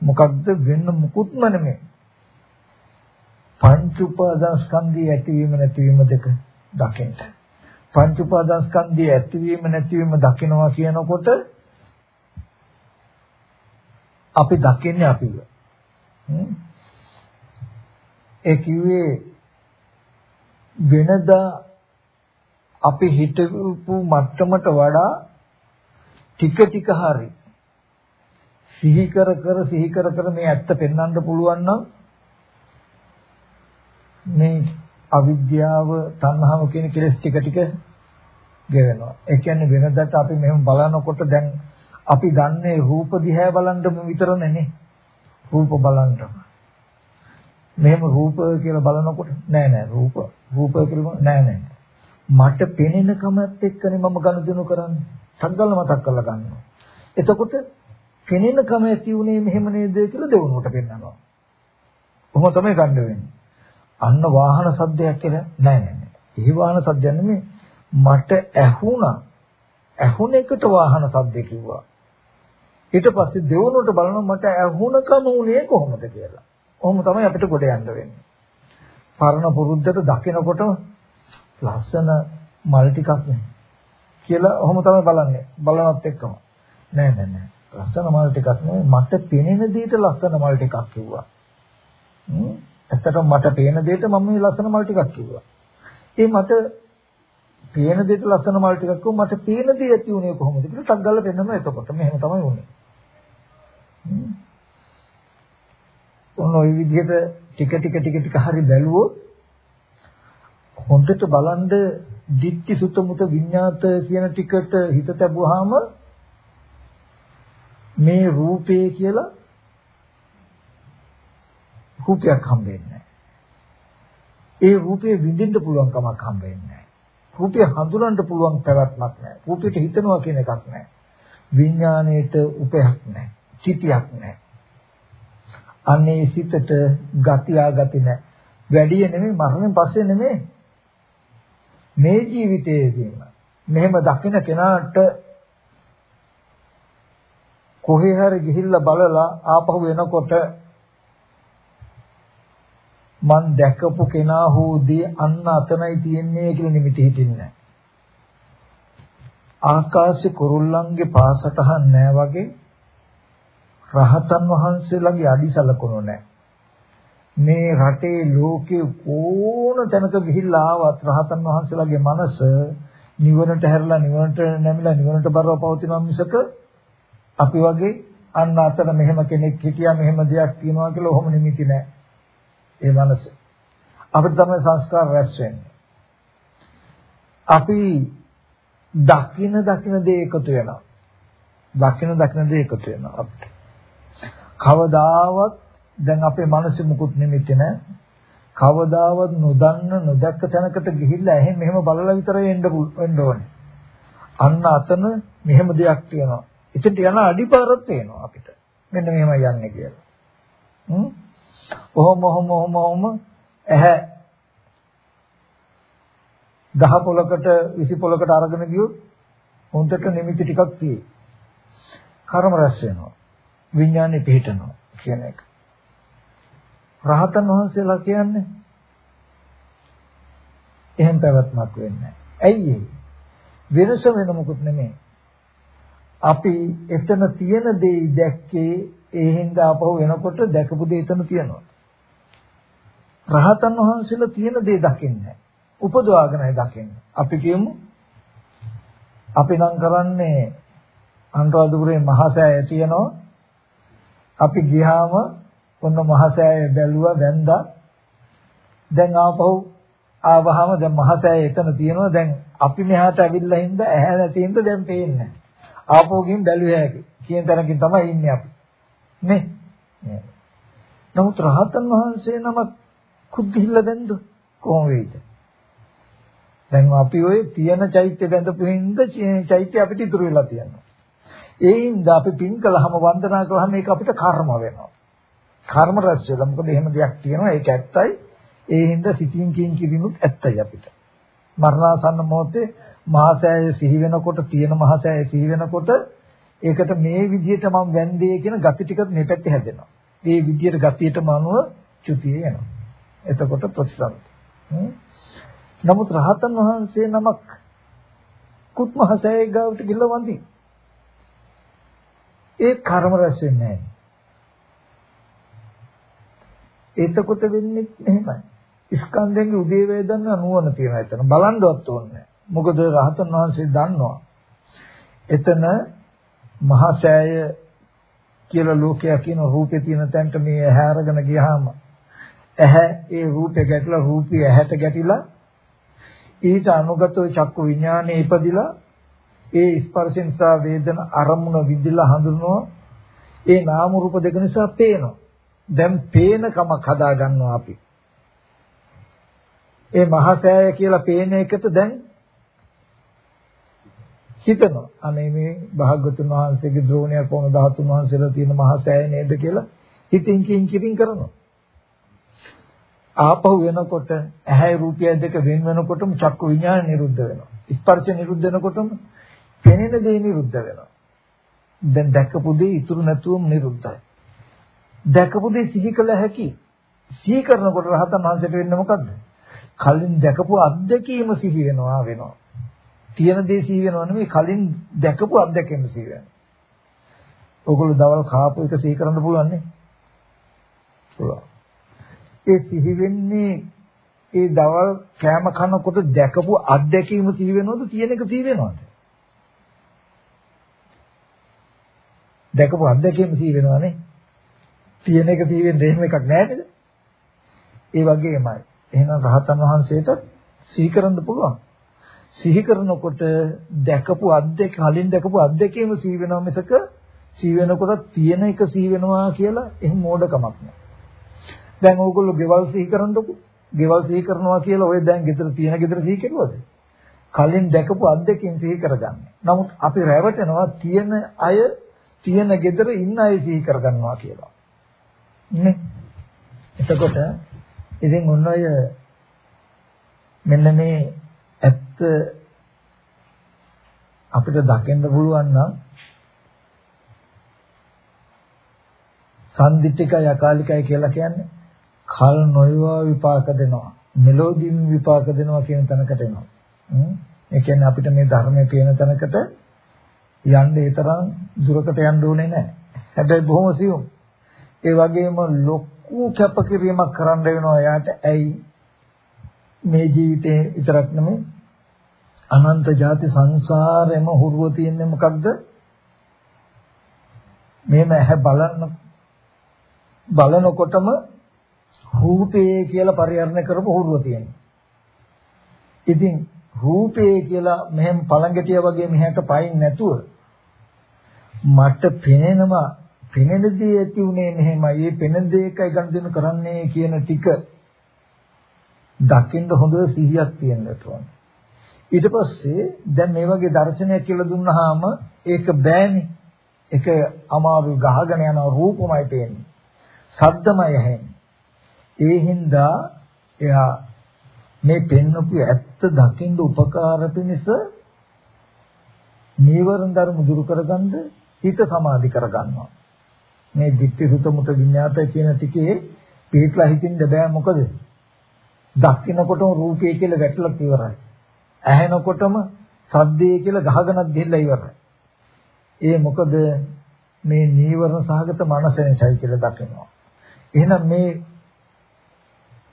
මොකක්ද වෙන්න මුකුත්ම නෙමෙයි. පංච උපාදානස්කන්ධය ඇතිවීම නැතිවීම දෙක දකින්න. පංච උපාදානස්කන්ධය ඇතිවීම නැතිවීම දකිනවා කියනකොට අපි දකින්නේ අපිව. ඒ කිව්වේ වෙනදා අපි හිතපු මට්ටමට වඩා ටික ටික හරි සිහි කර කර සිහි කර කර මේ ඇත්ත පෙන්වන්න පුළුවන් නම් මේ අවිද්‍යාව, තණ්හාව කියන කෙලෙස් ටික ටික ගෙවෙනවා. ඒ කියන්නේ වෙනදට අපි මෙහෙම බලනකොට දැන් අපි දන්නේ රූප දිහා බලන්නම විතරනේ නේ. රූප බලන්න. මෙහෙම රූප කියලා බලනකොට නෑ නෑ රූප රූප කියලා නෑ නෑ මට පෙනෙන කමත් එක්කනේ මම ගනුදෙනු කරන්නේ. සංගල්ල මතක් කරලා ගන්නවා. එතකොට පෙනෙන කම ඇති උනේ මෙහෙම නේද කියලා දෙවනුවට පෙන්නනවා. කොහොම තමයි ගන්න වෙන්නේ. අන්න වාහන සද්දයක් කියලා නෑ නෑ නෑ. ඒ වාහන සද්දයක් නෙමෙයි. මට ඇහුණා. ඇහුණ එකට වාහන සද්ද කිව්වා. ඊට පස්සේ දෙවනුවට බලනවා මට ඇහුණකම උනේ කොහොමද කියලා. ඔහොම තමයි අපිට ගොඩ යන්න වෙන්නේ. පරණ පුරුද්දට දකිනකොට ලස්සන මල් ටිකක් නේ කියලා ඔහොම තමයි බලන්නේ. බලනත් එක්කම. නෑ නෑ නෑ. ලස්සන මල් ටිකක් නෙවෙයි මට පෙනෙන දෙයට ලස්සන මල් ටිකක් කිව්වා. හ්ම්. ඇත්තටම මට පේන දෙයට මම මේ ලස්සන මල් ටිකක් කිව්වා. ඒ මට පේන දෙයට ලස්සන මල් ටිකක් කිව්වා මට පේන දේ ඇති උනේ කොහොමද කියලා ටක් ගාලා පෙන්නනවා එතකොට මෙහෙම තමයි උනේ. හ්ම්. ඔන්න ওই විදිහට ටික ටික ටික ටික හරි බැලුවොත් හොඳට බලන්න දික්ටි සුත මුත විඤ්ඤාත කියන ටිකට හිත තැබුවාම මේ රූපේ කියලා රූපයක් හම්බෙන්නේ ඒ රූපේ විඳින්න පුළුවන් කමක් හම්බෙන්නේ නැහැ. රූපය හඳුනන්න පුළුවන් පැවැත්මක් නැහැ. රූපයට හිතනවා කියන එකක් නැහැ. විඥාණයට උපයක් නැහැ. චිතියක් නැහැ. අන්නේ සිතට ගති ආගති නැහැ. වැඩි නෙමෙයි මරණයෙන් පස්සේ නෙමෙයි. මේ ජීවිතයේදීම මෙහෙම දකින්න කෙනාට කොහේ හරි ගිහිල්ලා බලලා ආපහු එනකොට මං දැකපු කෙනා හෝදී අන්න අතනයි තියන්නේ කියලා නිමිති හිටින්නේ ආකාශේ කුරුල්ලන්ගේ පාසටහන් නෑ වගේ රහතන් වහන්සේලාගේ අදිසලකුණු නැහැ. මේ රටේ ලෝකේ ඕන තැනක ගිහිල්ලා ආවත් රහතන් වහන්සේලාගේ මනස නිවනට හැරලා නිවනට නැමිලා නිවනට බරව පවතිනවා මිසක අපි වගේ අන්න අතර මෙහෙම කෙනෙක් හිටියා මෙහෙම දෙයක් තියෙනවා කියලා ඔහොම නිමිති නැහැ. ඒ මනස. අපිට තමයි සංස්කාර රැස් වෙන්නේ. අපි දකින දකින දේ එකතු වෙනවා. දකින දකින දේ එකතු වෙනවා අපිට. කවදාවත් දැන් අපේ මනසේ මුකුත් නිමිති නැහැ. කවදාවත් නොදන්න නොදැක්ක තැනකට ගිහිල්ලා එහෙන් මෙහෙම බලලා විතරයි එන්න වෙන්න ඕනේ. අන්න අතන මෙහෙම දෙයක් තියෙනවා. එතෙන්ට යන අඩිපාරක් තියෙනවා අපිට. මෙන්න මෙහෙමයි යන්නේ කියලා. හ්ම්. ඔහොම ඔහොම ඔහොම ඔහොම ඇහැ දහ පොලකට 20 පොලකට අරගෙන ගියොත් හොඳට නිමිති ටිකක් තියෙයි. කර්ම රැස් වෙනවා. විඥානේ පිහිටනවා කියන එක. රහතන් වහන්සේලා කියන්නේ එහෙම පැවැත්මක් වෙන්නේ ඇයි ඒ? වෙනස වෙන මොකුත් නෙමෙයි. අපි එතන තියෙන දේ දැක්කේ ඒ හින්දා ආපහු එනකොට දැකපු දේ එතන තියෙනවා. රහතන් වහන්සේලා තියෙන දේ දකින්නේ උපදවාගෙනයි දකින්නේ. අපි කියමු අපි නම් කරන්නේ අනුරාධපුරේ මහසෑය තියෙනවා අපි ගියාම ඔන්න මහසෑය බැලුවා වැන්දා. දැන් ආපහු ආවහම දැන් මහසෑය එතන තියෙනවා. දැන් අපි මෙහාට ඇවිල්ලා හින්දා ඇහැ නැති හින්දා දැන් පේන්නේ ආපහු ගින් බැලුවේ හැකි. කියන තරකින් තමයි ඉන්නේ අපි. නේ? නමුත් රහතන් වහන්සේ නමක් කුද්ධිල්ල බැන්ද කොහොම වෙයිද? දැන් අපි ওই තියෙන චෛත්‍ය බැඳපු හින්දා චෛත්‍ය අපිට ඉතුරු වෙලා තියෙනවා. ඒ හින්දා අපි පින් කළාම වන්දනා කළාම ඒක අපිට කර්ම වෙනවා. කර්ම රැස් වෙලා මොකද එහෙම දෙයක් තියෙනවා ඒක ඇත්තයි. ඒ හින්දා සිතින් කින් කිරිනුත් ඇත්තයි අපිට. මරණාසන්න මොහොතේ මහසෑය සිහි වෙනකොට තියෙන මහසෑය සිහි වෙනකොට ඒකට මේ විදිහට මම වැන්දේ කියන gati ටික මේ පැත්තේ හැදෙනවා. මේ විදිහට gatiයටම අනුව චුතිය එනවා. එතකොට ප්‍රතිසන්ත. නමුත් රහතන් වහන්සේ නමක් කුත් මහසෑය ගාවට ගිල්ල වඳින. ඒ කර්ම රැස් වෙන්නේ නැහැ. එතකොට වෙන්නේ එහෙමයි. ස්කන්ධයන්ගේ උදේ වේදන්න නුවණ තියෙනවා එතන. බලන්නවත් ඕනේ මොකද රහතන් වහන්සේ දන්නවා. එතන මහසෑය කියලා ලෝකයා කියන රූපේ තියෙන තැනට මේ ඇහැ අරගෙන ගියාම ඇහැ ඒ රූපේ ගැටලා රූපී ඇහැට ගැටිලා ඊට අනුගතව චක්කු විඥානයේ ඉපදිලා ඒ ස්පර්ශ නිසා වේදන අරමුණ විදිලා හඳුනනවා ඒ නාම රූප දෙක නිසා පේනවා දැන් පේන කමක් හදා ගන්නවා අපි ඒ මහසෑය කියලා පේන එකට දැන් හිතනවා අනේ මේ භාග්‍යතුන් වහන්සේගේ ද්‍රෝණයක් වුණ ධාතුන් වහන්සේලා තියෙන මහසෑය නේද කියලා හිතින් කින් කිරින් කරනවා ආපහු වෙනකොට ඇහැ රූපය දෙක වෙන වෙනකොටම චක්කු විඥාන නිරුද්ධ වෙනවා. ස්පර්ශ නිරුද්ධ වෙනකොටම පෙනෙන දේ නිරුද්ධ වෙනවා. දැන් දැකපු දේ ඉතුරු නැතුවම නිරුද්ධයි. දැකපු දේ සිහි කළ හැකි. සිහි කරනකොට රහතන් වහන්සේට වෙන්නේ මොකද්ද? කලින් දැකපු අත්දැකීම සිහි වෙනවා වෙනවා. තියෙන දේ සිහි වෙනව නෙමෙයි කලින් දැකපු අත්දැකීම සිහි වෙනවා. ඔගොල්ලෝ දවල් කාපු එක සිහි කරන්න පුළුවන් නේ? පුළුවන්. ඒ සිහි වෙන්නේ ඒ දවල් කෑම කනකොට දැකපු අත්දැකීම සිහි වෙනවද තියෙන එක සිහි වෙනවද? දැකපු අත්දැකීම සිහි වෙනවනේ. තියෙන එක සිහි වෙන්නේ එහෙම එකක් නෑ නේද? ඒ වගේමයි. එහෙනම් රහතන් වහන්සේට සිහි කරන්න පුළුවන්. සිහි කරනකොට දැකපු අත්දැක කලින් දැකපු අත්දැකීම සිහි වෙනවා මිසක සිහි වෙනකොට තියෙන එක සිහි වෙනවා කියලා එහෙම මෝඩකමක් නෑ. දැන් ඕගොල්ලෝ ගෙවල් සිහි කරන්නකො. ගෙවල් සිහි කරනවා කියලා ඔය දැන් ගෙදර තියෙන ගෙදර සිහි කෙරුවද? කලින් දැකපු අද්දකින් සිහි කරගන්න. නමුත් අපි රැවටෙනවා තියෙන අය තියෙන ගෙදර ඉන්න අය සිහි කරගන්නවා කියලා. නේ? එතකොට ඉතින් ඔන්න ඔය මෙන්න මේ ඇත්ත අපිට දකින්න පුළුවන් නම් සම්දිත්තිකයි අකාලිකයි කියලා කියන්නේ කල් නොයවා විපාක දෙනවා. මෙලෝදීම විපාක දෙනවා කියන තැනකට එනවා. ඒ කියන්නේ අපිට මේ ධර්මයේ පේන තැනකට යන්න ඒ තරම් දුරකට යන්න ඕනේ නැහැ. හැබැයි බොහොම සියුම්. ඒ වගේම ලොකු කැපකිරීමක් කරන්න වෙනවා එයාට. ඇයි මේ ජීවිතේ විතරක් නෙමෙයි අනන්ත ಜಾති සංසාරෙම හුරුව තියෙන්නේ මොකක්ද? මේම ඇහැ බලන්න බලනකොටම රූපේ කියලා පරිහරණය කරපු හුරුව තියෙනවා. ඉතින් රූපේ කියලා මෙහෙම පළඟටිය වගේ මෙහෙට පයින් නැතුව මට පෙනෙනවා පෙනෙන දේ ඇති උනේ මෙහෙමයි. මේ පෙනෙන දේ එකයි ගනුදෙනු කරන්නේ කියන ටික දකින්න හොඳ සිහියක් තියෙන්නට ඕන. ඊට පස්සේ දැන් මේ වගේ දර්ශනයක් කියලා දුන්නාම ඒක බෑනේ. ඒක අමාරු ගහගෙන යන රූපමයි පේන්නේ. ශබ්දමයි ඇහෙන්නේ. ඒ හින්දා එයා මේ පෙන්නපු ඇත්ත දකින්න උපකාර පිණිස නීවරණ ධර්ම දුරු කරගන්න හිත සමාධි කරගන්නවා. මේ ditthi sutta mutta විඤ්ඤාතය කියන ටිකේ පිටලා හිතින්ද බෑ මොකද? දකින්නකොටම රූපය කියලා වැටලා ඉවරයි. ඇහෙනකොටම සද්දේ කියලා ගහගෙනත් ගිහිල්ලා ඉවරයි. ඒ මොකද මේ නීවරණ සහගත මනසෙන්යි කියලා දකිනවා. එහෙනම් මේ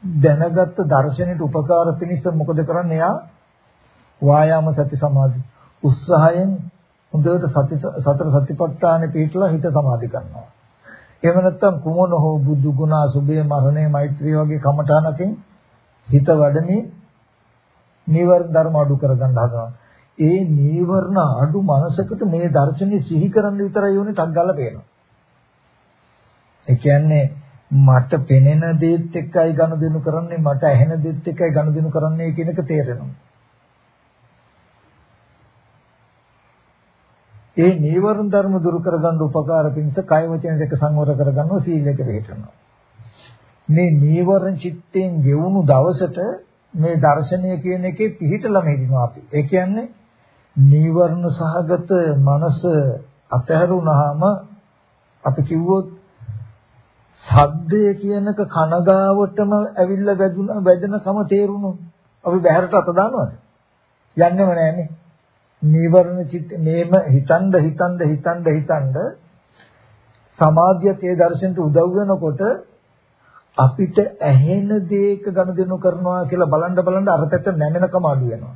දැනගත්ත දර්ශනෙට උපකාර පිණිස මොකද කරන්නේ? යා වායාම සති සමාධි උත්සාහයෙන් හොඳට සති සතර සතිපට්ඨානෙ පිටලා හිත සමාධි කරනවා. එහෙම නැත්නම් කුමන හෝ බුදු ගුණ සුභේ මරණේ මෛත්‍රිය වගේ කමඨානකින් හිත වඩමි නීවරණ ධර්ම අඩු කරගන්න හදනවා. ඒ නීවරණ අඩු මනසකට මේ දර්ශනේ සිහි කරන්න විතරයි ඕනේ ටක් ගාලා පේනවා. ඒ කියන්නේ මට පෙනෙන දේත් එක්කයි ගනුදෙනු කරන්නේ මට ඇහෙන දේත් එක්කයි ගනුදෙනු කරන්නේ කියන එක තේරෙනවා. ඒ නීවරණ ධර්ම දුරු කරගන්න උපකාර පිණිස කය වචන දෙක සංවර කරගන්නවා සීලයක පිළිපදනවා. මේ නීවරණ චිත්තයෙන් ගෙවුණු දවසට මේ දර්ශනය කියන එකේ පිහිටලා මෙදිනවා අපි. ඒ කියන්නේ නීවරණ සහගත මනස අතහැරුණාම අපි කිව්වොත් සද්දය කියනක කනගාවටම ඇවිල්ලා වැදුන වැදෙනකම තේරුණොත් අපි බහැරට අත දානවද? යන්නේම නැහනේ. නීවරණ චිත්ත මේම හිතන්ද හිතන්ද හිතන්ද හිතන්ද සමාධියත් ඒ දර්ශනට උදව් වෙනකොට අපිට ඇහෙන දේක ගනුදෙනු කරනවා කියලා බලන්න බලන්න අර පැත්ත නැමෙනකම අඩු වෙනවා.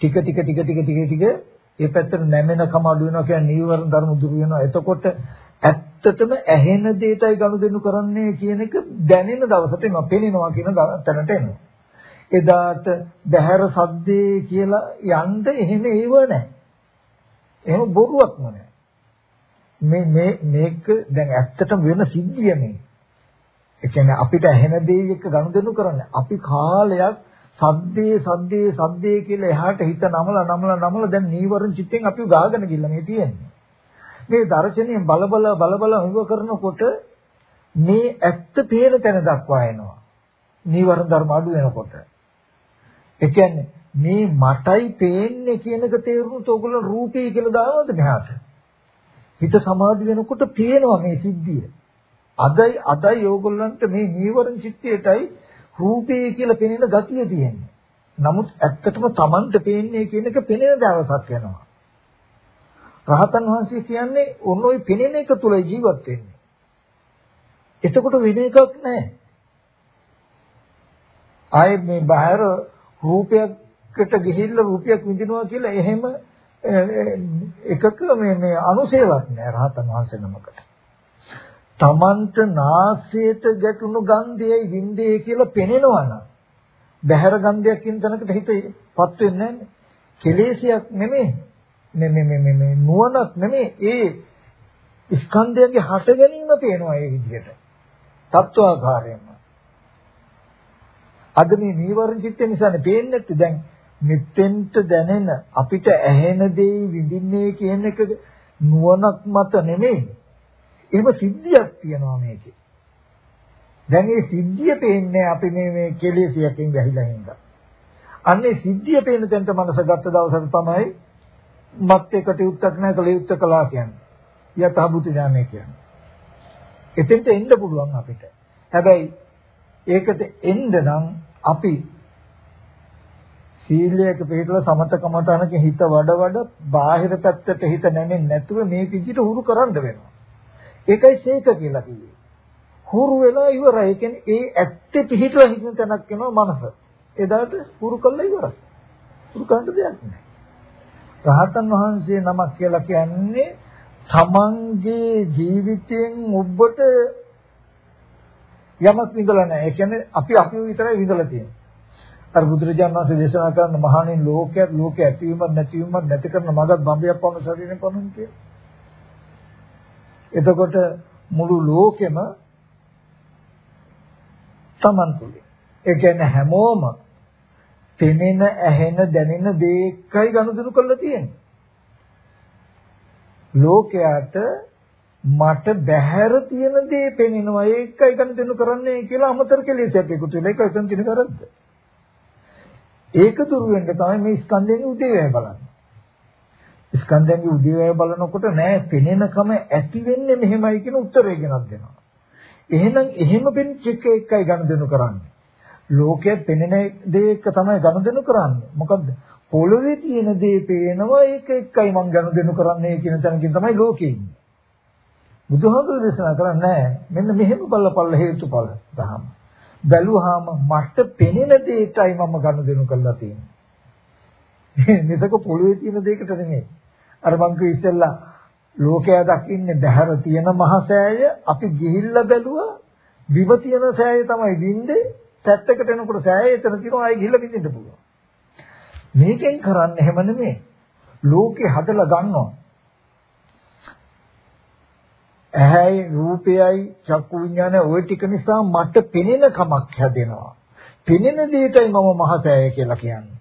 ටික ටික ටික ටික ටික ටික ඒ පැත්තට නැමෙනකම අඩු වෙනවා කියන්නේ නීවරණ ධර්ම දුරු වෙනවා. එතකොට ඇත්ත ඇත්තටම ඇහෙන දෙයටයි ගනුදෙනු කරන්නේ කියන එක දැනෙන දවසට එනවා පෙනෙනවා කියන තැනට එනවා. එදාට බහැර සද්දේ කියලා යන්න එහෙම ඒව නැහැ. එහෙම බොරුවක්ම නැහැ. මේ මේ මේක දැන් ඇත්තටම වෙන සිද්ධිය මේ. ඒ කියන්නේ අපිට ඇහෙන දේ එක්ක ගනුදෙනු කරන්නේ. අපි කාලයක් සද්දේ සද්දේ සද්දේ කියලා එහාට හිත නමලා නමලා නමලා දැන් නීවරණ චිත්තෙන් අපි ගාගෙන ගිල්ල මේ තියෙන්නේ. මේ දර්ශනයෙන් බල බල බල බල හුව කරනකොට මේ ඇත්ත පේන තැන දක්වා එනවා. නීවරණ ධර්ම අඩු වෙනකොට. ඒ කියන්නේ මේ මටයි පේන්නේ කියන එක තේරුණොත් ඕගොල්ලෝ රූපේ කියලා දානවද මෙහාට? හිත සමාධි වෙනකොට පේනවා මේ සිද්ධිය. අදයි අදයි ඕගොල්ලන්ට මේ නීවරණ චිත්තයටයි රූපේ කියලා පෙනෙන ගතිය තියෙන්නේ. නමුත් ඇත්තටම Tamanට පේන්නේ කියන එක පෙනෙන දවසක් යනවා. රහතන් වහන්සේ කියන්නේ ඔන්න ඔය පෙනෙන එක තුල ජීවත් වෙන්නේ. එතකොට වෙන එකක් නැහැ. ආයේ මේ බාහිර රූපයකට ගිහිල්ලා රූපයක් විඳිනවා කියලා එහෙම එකක මේ මේ අනුසේවක් නෑ රහතන් වහන්සේ නමකට. තමන්ට නාසයට ගැටුණු ගන්ධයයි වින්දේ කියලා පෙනෙනවනම් බහැර ගන්ධයක් ඉන්න තැනකට හිතපත් වෙන්නේ නැහැ. කෙලෙසියක් නෙමෙයි. මේ මේ මේ මේ නුවණක් නෙමෙයි. ඒ ස්කන්ධයන්ගේ හට ගැනීම පේනවා ඒ විදිහට. තත්වාකාරයෙන්ම. අද මේ නීවරණ චිත්ත නිසානේ පේන්නේ නැත්තේ. දැන් මෙතෙන්ට දැනෙන අපිට ඇහෙන දේ විඳින්නේ කියන එක නුවණක් මත නෙමෙයි. එහෙම සිද්ධියක් තියෙනවා මේකේ. දැන් මේ සිද්ධිය පේන්නේ අපි මේ මේ කෙලෙසියකින් වැහිලා ඉඳලා. අන්නේ සිද්ධිය පේන තැනට මනස ගත්ත දවසට තමයි මත් එකට යුක්තක් නැහැ කල යුක්ත කළා කියන්නේ. යතහබුත ඥානය කියන්නේ. එතෙන්ට එන්න පුළුවන් අපිට. හැබැයි ඒකට එන්න නම් අපි සීලයක පිළිපදලා සමතකමට අනක හිත වඩ වඩ බාහිර පැත්තට හිත නැමෙන්නේ නැතුව මේ විදිහට හුරු කරන්න වෙනවා. ඒකයි ශේක කියලා කිව්වේ. හුරු වෙලා ඉවරයි. ඒ කියන්නේ ඒ ඇත්තේ පිහිටලා හිටින තැනක් වෙනවා මනස. එදාට හුරු කළා ඉවරයි. හුරු කරන්න දෙයක් නැහැ. රහතන් වහන්සේ නමක් කියලා කියන්නේ තමන්ගේ ජීවිතයෙන් ඔබට යමක් විඳලා නැහැ. ඒ කියන්නේ අපි අපිව විතරයි විඳලා තියෙන්නේ. අර බුදුරජාණන් වහන්සේ දේශනා කරන මහණෙනි ලෝකයක් ලෝක ඇතිවීමක් නැතිවීමක් නැති කරන මගත් බම්බයක් පවන ශරීරයෙන් පනුන් කිය. එතකොට මුළු ලෝකෙම Taman තුලේ. ඒ කියන්නේ හැමෝම පෙනෙන, ඇහෙන, දැනෙන දේ එකයි ගනුදෙනු කරලා තියෙන්නේ. ලෝකයට මට බැහැර තියෙන දේ පෙනෙනවා ඒකයි ගනුදෙනු කරන්නේ කියලා අමතර කෙලෙසක් එකතු වෙලා ඒක සංචින කරද්ද. ඒක දුරු වෙන්න තමයි මේ ස්කන්ධයෙන් උදේවැය බලන්නේ. ස්කන්ධයන්ගේ උදේවැය බලනකොට නෑ පෙනෙනකම ඇති වෙන්නේ මෙහෙමයි කියන උත්තරය ගෙනත් දෙනවා. එහෙනම් එහෙම වෙච්ච එක එකයි ගනුදෙනු කරන්නේ. ලෝකයේ පෙනෙන දේ එක තමයි ගනුදෙනු කරන්නේ. මොකද්ද? පොළවේ තියෙන දේ පේනවා ඒක එකයි මං ගනුදෙනු කරන්නේ කියන තැනකින් තමයි ලෝකේ ඉන්නේ. බුදුහාමුදුරු දේශනා කරන්නේ මෙන්න මෙහෙම බලපල්ල හේතුඵල දහම. බැලුවාම මට පෙනෙන දෙයටයි මම ගනුදෙනු කරලා තියෙන්නේ. නිසක පොළවේ තියෙන දෙයකට නෙමෙයි. අර මං කිව්ව ඉස්සෙල්ලා ලෝකයා දකින්නේ බහැර තියෙන මහසෑය අපි ගිහිල්ලා බැලුවා දිව තියෙන සෑය තමයි වින්දේ පැත්තකට එනකොට සෑය එතන තියෙනවා ආයෙ ගිහිල්ලා විඳින්න පුළුවන්. මේකෙන් කරන්නේ එහෙම නෙමෙයි. ලෝකේ හදලා ගන්නවා. ඇහැයි රූපයයි චක්කු විඥානය ওই ටික නිසා මට පෙනෙන කමක් හැදෙනවා. පෙනෙන දෙයටයි මම මහසෑය කියලා කියන්නේ.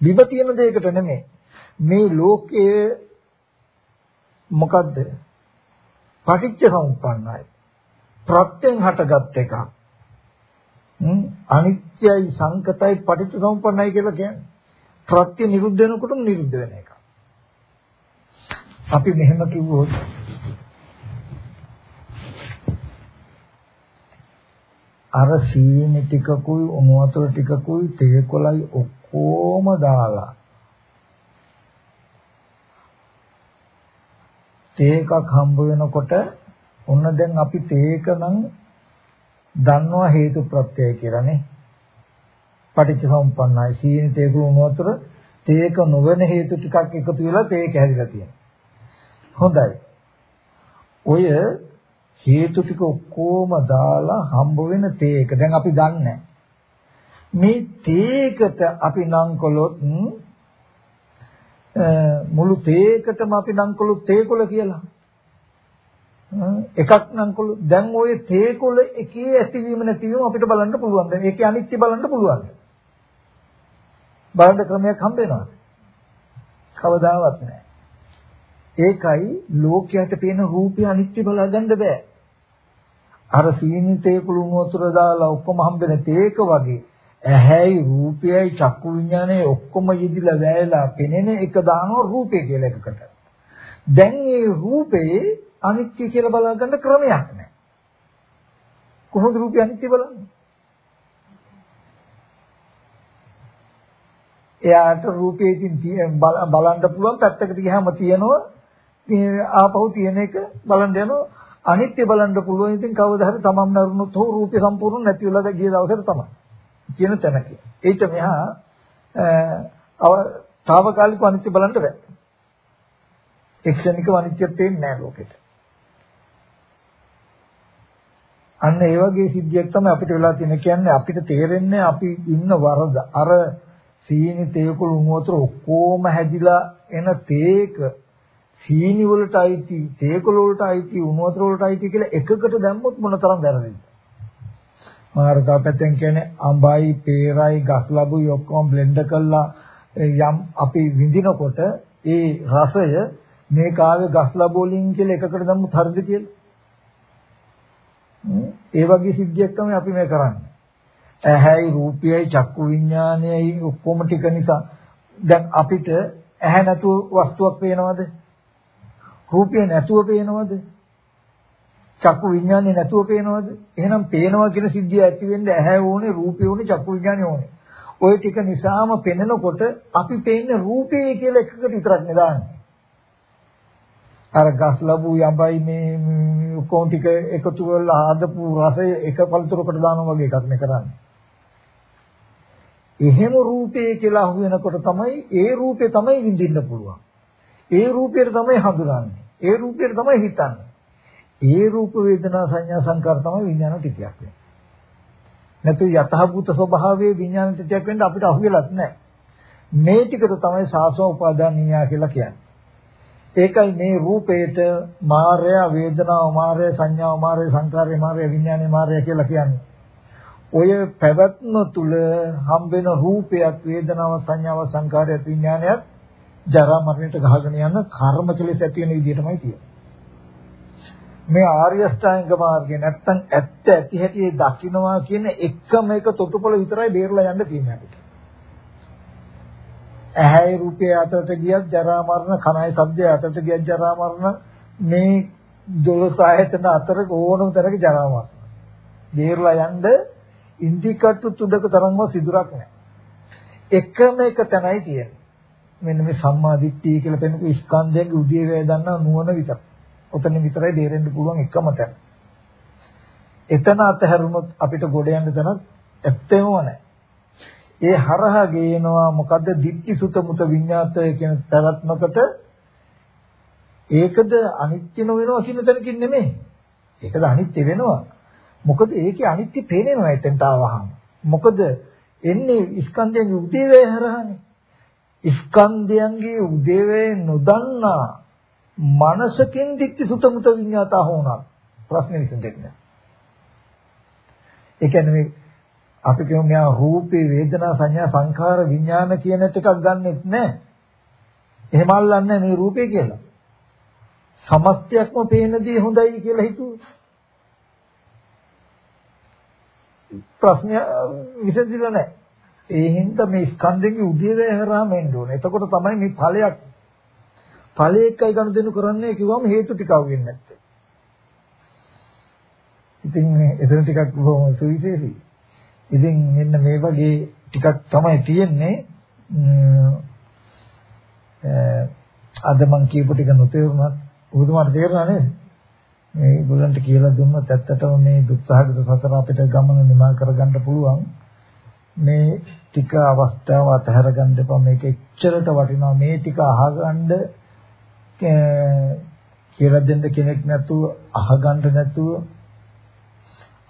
විව තියෙන දෙයකට නෙමෙයි. මේ ලෝකයේ මොකද්ද? පටිච්ච සමුප්පන්නයි. ප්‍රත්‍යයෙන් හටගත් එකක්. අනිත්‍යයි සංකතයි පටිච්ච සමුප්පන්නයි කියලා කියන්නේ. ප්‍රත්‍ය නිරුද්ධ වෙනකොටම නිරුද්ධ වෙන එක. අපි මෙහෙම කිව්වොත් අර සීනි ටිකකුයි උණු වතුර ටිකකුයි තේ කොළයි ඔක්කොම දාලා තේ එකක් හම්බ වෙනකොට ඔන්න දැන් අපි තේක නම් දන්නවා හේතු ප්‍රත්‍යය කියලානේ. පටිච්චසමුප්පන්නයි. සීනි තේ කුණු උණු වතුර තේක නොවන හේතු ටිකක් එකතු වෙලා තේක හැදිලා තියෙනවා. හොඳයි. ඔය හේතු ටික ඔක්කොම දාලා හම්බ වෙන තේක. දැන් අපි දන්නේ මේ තේකට අපි නම් කළොත් මුළු තේකටම අපි නම් කළොත් තේකොළ කියලා. එකක් නම් කළොත් දැන් ওই තේකොළ එකේ ඇතිවීම නැතිවීම අපිට බලන්න පුළුවන්. දැන් ඒකේ අනිත්‍ය බලන්න පුළුවන්. බලන්න ක්‍රමයක් හම්බ වෙනවා. කවදාවත් නැහැ. ඒකයි ලෝකයට පේන රූපය අනිත්‍ය බලාගන්න බෑ. අර සීනිතේ කුළුණු වතුර දාලා ඔක්කොම හම්බෙන තේක වගේ ඇහැයි රූපයයි චක්කු විඥානයයි ඔක්කොම යෙදිලා වැයලා පෙනෙන එක දානවා රූපය කියලා එකකට. දැන් මේ රූපේ අනිත්‍ය කියලා බලා ගන්න ක්‍රමයක් නැහැ. කොහොමද රූපය අනිත්‍ය බලන්නේ? එයාට රූපේකින් බලන්න පුළුවන් පැත්තකට ගියාම තියෙනවා ආපහු තියෙන එක බලන්න යනවා අනිත්‍ය බලන්න පුළුවන් ඉතින් කවදා හරි තමන් නරුනොත් හෝ රූපේ සම්පූර්ණ නැති වෙලා ගිය දවසට තමයි කියන තැනක. ඒිට මෙහා අව తాවකාලිකව අනිත්‍ය බලන්න බෑ. එක්ෂණිකව අනිත්‍ය පේන්නේ නැහැ ලෝකෙට. අන්න ඒ වගේ සිද්ධියක් තමයි අපිට වෙලා තියෙන කියන්නේ අපිට තේරෙන්නේ අපි ඉන්න වරද අර සීනි තේකුළු උණුවතර ඔක්කොම හැදිලා එන තේක සීනි වලට අයිති තේකුළු වලට අයිති උණුවතර වලට අයිති කියලා එකකට දැම්මොත් මොනතරම් වැරදිද මාර්ගා පැත්තෙන් කියන්නේ අඹයි peerයි ගස් ලැබුයි ඔක්කොම බ්ලෙන්ඩ් කරලා යම් අපි විඳිනකොට ඒ රසය මේ කාවේ ගස් ලැබුවලින් කියලා එකකට දැම්මොත් හරිද කියලා ඒ වගේ සිද්ධියක් තමයි අපි මේ කරන්නේ. ඇහැයි රූපයයි චක්කු විඥානයයි ඔක්කොම ටික නිසා දැන් අපිට ඇහැ නැතුව වස්තුවක් පේනවද? රූපය නැතුව පේනවද? චක්කු විඥානේ නැතුව පේනවද? එහෙනම් පේනවා කියන සිද්ධිය ඇති වෙන්නේ ඇහැ ඕනේ, රූපය ඕනේ, චක්කු විඥානේ ඕනේ. ওই ටික නිසාම පෙනෙනකොට අපි පේන්නේ රූපේ කියලා එකකට විතරක් නෙදාන්නේ. අර ගස් ලැබු යබයි මේ ඔක්කොම ටික එකතු කරලා ආදපු රසය එක පළතුරකට දානවා වගේ එකක් නේ කරන්නේ. එහෙම රූපේ කියලා අහු වෙනකොට තමයි ඒ රූපේ තමයි විඳින්න පුළුවන්. ඒ රූපයට තමයි හඳුනන්නේ. ඒ රූපයට තමයි හිතන්නේ. ඒ රූප වේදනා සංඥා සංකාර තමයි විඥාන ටිකයක් වෙන්නේ. නැතු යථාභූත ස්වභාවයේ විඥාන ටිකයක් වෙන්න අපිට අහු වෙලත් නැහැ. මේ ටිකට තමයි සාසව උපාදානීය කියලා කියන්නේ. ඒකයි මේ රූපේට මායя වේදනාව මායя සංඥාව මායя සංකාරය මායя විඥානය මායя කියලා කියන්නේ. ඔය පැවැත්ම තුල හම්බෙන රූපයක් වේදනාව සංඥාව සංකාරය විඥානයත් ජරා මරණයට ගහගෙන යන කර්ම කෙලෙස් ඇති වෙන විදිහටමයි තියෙන්නේ. මේ ආර්ය ශ්‍රාංග මාර්ගය නැත්තම් ඇත්ත ඇති හැටි දකින්නවා කියන එකම එක තොටුපොළ විතරයි බේරලා යන්න තියෙන්නේ අපිට. ඇහැයි රූපය අතරට ගියත් ජරා මරණ කනයි ශබ්දය අතරට ගියත් ජරා මරණ මේ දොළොස් ආයතන අතර ඕනම තරක ජරා මරණ. දේරලා යන්න ඉන්දිකට්ටු තුඩක තරම්ව සිදුරක් නැහැ. එකම එක තැනයි තියෙන්නේ. මෙන්න මේ සම්මා දිට්ඨිය කියලා පෙන්නපු ස්කන්ධයන්ගේ උදේ වේ දන්නා නුවණ විතර. ඔතන විතරයි දේරෙන්න පුළුවන් එකම තැන. එතන අතහැරුණොත් අපිට ගොඩ යන්න තැනක් ඇත්තෙම නැහැ. ඒ හරහා ගේනවා මොකද්ද දික්ටි සුත මුත විඤ්ඤාතය කියන පැවැත්මකට ඒකද අනිත්‍ය නොවෙනවා කියන තැනකින් නෙමෙයි. ඒකද අනිත්‍ය වෙනවා. මොකද ඒකේ අනිත්‍ය පේනවා එතෙන්ට ආවහම. මොකද එන්නේ ස්කන්ධයන්ගේ උදේවැය හරහානේ. ස්කන්ධයන්ගේ උදේවැය නොදන්නා මනසකින් දික්ටි සුත මුත විඤ්ඤාතා හොුණා. ප්‍රශ්නේ විසඳෙන්නේ. ඒ කියන්නේ මේ අපි කියමු මෙයා රූපේ වේදනා සංඥා සංඛාර විඥාන කියන ටිකක් ගන්නෙත් නැහැ. එහෙම අල්ලන්නේ මේ රූපේ කියලා. සමස්තයක්ම පේන දේ හොඳයි කියලා හිතුවා. ප්‍රශ්නය විසඳිලා නැහැ. ඒ හින්දා මේ ස්කන්ධෙගේ උදේවැය හරහාම එන්න ඕනේ. එතකොට තමයි මේ ඵලයක් ඵලයකයි ගනුදෙනු කරන්නේ කිව්වම හේතු ටික අහුවෙන්නේ නැත්තේ. ඉතින් එතන ටිකක් බොහොම සුවිශේෂී. ඉතින් මෙන්න මේ වගේ ටිකක් තමයි තියෙන්නේ අද මං කියපු ටික නොතේරුණත් ඔබතුමාට තේරුණා නේද මේ ගොල්ලන්ට කියලා දුන්නත් ඇත්තටම මේ දුක්සහගත සසර අපිට ගමන නිමා කරගන්න පුළුවන් මේ ටික අවස්ථාව අතහැර ගන්න එපා මේක එච්චරට වටිනවා මේ ටික අහගන්න කියලා දෙන්න කෙනෙක් නැතුව අහගන්න නැතුව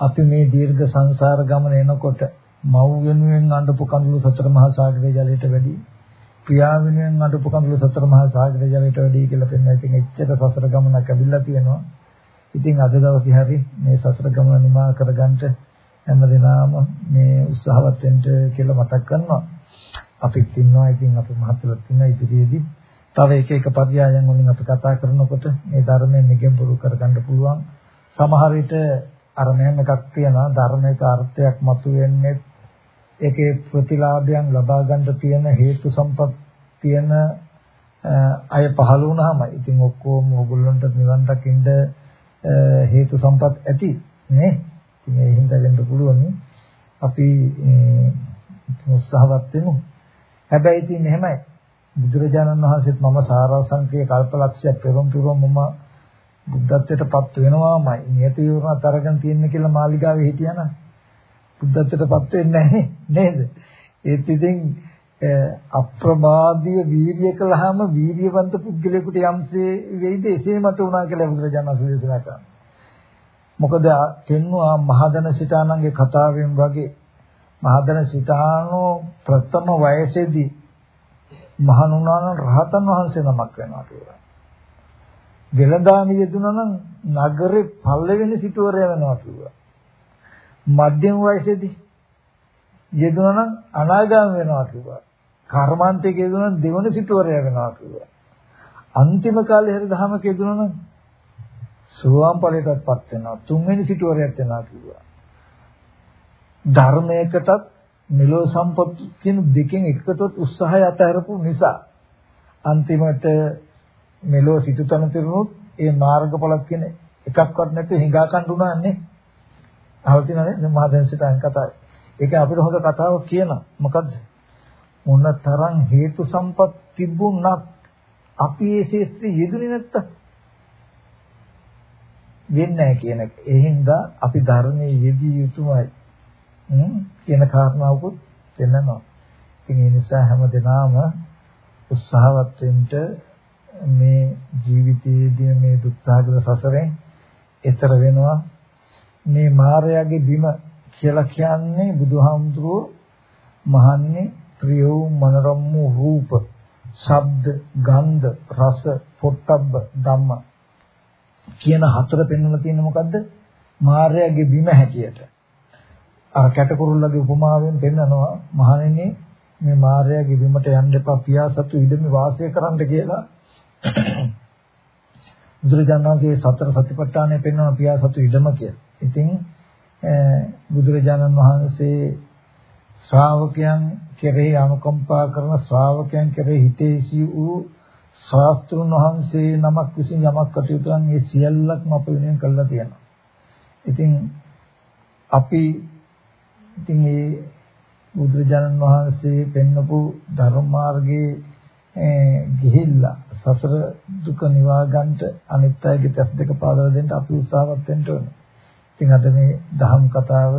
අපි මේ දීර්ඝ සංසාර ගමන එනකොට මව් වෙනුවෙන් අඬපු කඳුළු සතර මහා සාගරයේ ජලයට වැඩි පියා වෙනුවෙන් අඬපු කඳුළු සතර මහා සාගරයේ ජලයට වැඩි කියලා පෙන්වයි. ඉතින් එච්චර සසර ගමනක් ඇවිල්ලා තියෙනවා. ඉතින් අද දවසේ හරි මේ සසර ගමන නිමා කරගන්න හැමදෙනාම මේ උත්සාහවත් වෙන්න කියලා මතක් කරනවා. අපිත් ඉන්නවා. ඉතින් අපේ මහත්ලත් ඉන්නවා ඉදිරියේදී. තව එක එක පర్యాయයන් වලින් අපි කතා කරනකොට මේ ධර්මයෙන් නිකම් පුරු කරගන්න පුළුවන්. සමහර විට අර මෙහෙම එකක් තියෙනවා ධර්මයක අර්ථයක් මතුවෙන්නේ ඒකේ ප්‍රතිලාභයන් ලබා ගන්න තියෙන හේතු සම්පත් තියෙන අය පහළ වුණාමයි. ඉතින් ඔක්කොම ඕගොල්ලන්ට නිවන් දකින්න හේතු සම්පත් ඇති නේ. ඉතින් ඒ හින්දා වෙන්න පුළුවන් අපි උත්සාහවත් වෙමු. හැබැයි ඉතින් එහෙමයි. බුදුරජාණන් වහන්සේත් මම සාරාංශකයේ කල්පලක්ෂය පෙරම් පුරම මම බුද්ධත්වයටපත් වෙනවාමයි. නියත විවරණත් අරගෙන තියෙන කියලා මාලිගාවේ හිටියානම් බුද්ධත්වයටපත් වෙන්නේ නැහැ නේද? ඒත් ඉතින් අප්‍රමාදීය වීර්ය කළාම වීර්යවන්ත පුද්ගලයෙකුට යම්සේ වෙයිද? එසේ මට වුණා කියලා බුදුරජාණන් වහන්සේ දේශනා කරනවා. මොකද පෙන්වුවා මහදන සිතානන්ගේ කතාවෙන් වගේ මහදන සිතානෝ ප්‍රථම වයසේදී මහණුනාන රහතන් වහන්සේ නමක් වෙනවා කියලා. වෙළඳාමි යෙදුණා නම් නගරේ පල්ලෙවෙනි සිටුවරය වෙනවා කිව්වා. මධ්‍යම වයසේදී යෙදුණා නම් අනාගාමී වෙනවා කිව්වා. කර්මාන්තයේ යෙදුණා නම් දෙවන සිටුවරය වෙනවා කිව්වා. අන්තිම කාලේ හරි දහමක යෙදුණා නම් සෝවාන් ඵලයටපත් වෙනවා. තුන්වෙනි සිටුවරයක් වෙනවා කිව්වා. ධර්මයකටත් මෙලෝ සම්පත් කියන දෙකෙන් එකකටවත් උත්සාහය අතහැරපු නිසා අන්තිමට මෙලෝ සිටුතන තිරුණොත් ඒ මාර්ගඵලත් කියන එකක්වත් නැතුව හිඟා කණ්ඩුනාන්නේ අහලා තියෙනනේ මහදෙන් සිතයන් කතාවේ. ඒක අපිට හොඳ කතාවක් කියන මොකද්ද? මොන තරම් හේතු සම්පත් තිබුණත් අපි ඒ ශේත්‍රයේ යෙදුනේ නැත්තම් වෙන්නේ නැහැ කියන එක. ඒ හින්දා අපි ධර්මයේ යෙදිය යුතුමයි. කියන කාරණාවකුත් දෙන්නවා. ඉතින් ඒ නිසා හැම දිනම උත්සාහවත් වෙන්න මේ ජීවිතයේදී මේ දුක්ඛාගල සසරෙන් එතර වෙනවා. මේ මායාවේ බිම කියලා කියන්නේ බුදුහාමුදුරුවෝ මහන්නේ ප්‍රියෝ මනරම් වූ රූප, ශබ්ද, ගන්ධ, රස, පොට්ටබ්බ ධම්ම කියන හතර පෙන්වලා තියෙන්නේ මොකද්ද? මායාවේ බිම හැටියට. අර කැටකුරුල්ලගේ උපමාවෙන් පෙන්නනවා මහණෙනි මේ මාර්යාගේ බිමට යන්න එපා පියාසතු ඉදමි වාසය කරන්න කියලා බුදුරජාණන් වහන්සේ සතර සතිපට්ඨානය පෙන්වන පියාසතු ඉදම කියලා. ඉතින් බුදුරජාණන් වහන්සේ ශ්‍රාවකයන් කෙරෙහි අනුකම්පා කරන ශ්‍රාවකයන් කෙරෙහි හිතේසි වූ ශාස්ත්‍රුන් වහන්සේ නමක් විසින් යමක් කටයුතු කරන ඒ සියල්ලක්ම අප වෙනුවෙන් කළා තියෙනවා. ඉතින් අපි ඉතින් ඒ බුදුරජාණන් වහන්සේ පෙන්වපු ධර්ම මාර්ගයේ ගිහිල්ලා සසර දුක නිවා ගන්නට අනිත් අයගේ තස් දෙක පාදලා දෙන්න අපි උත්සාහවත් වෙන්න ඕනේ. ඉතින් අද මේ දහම් කතාව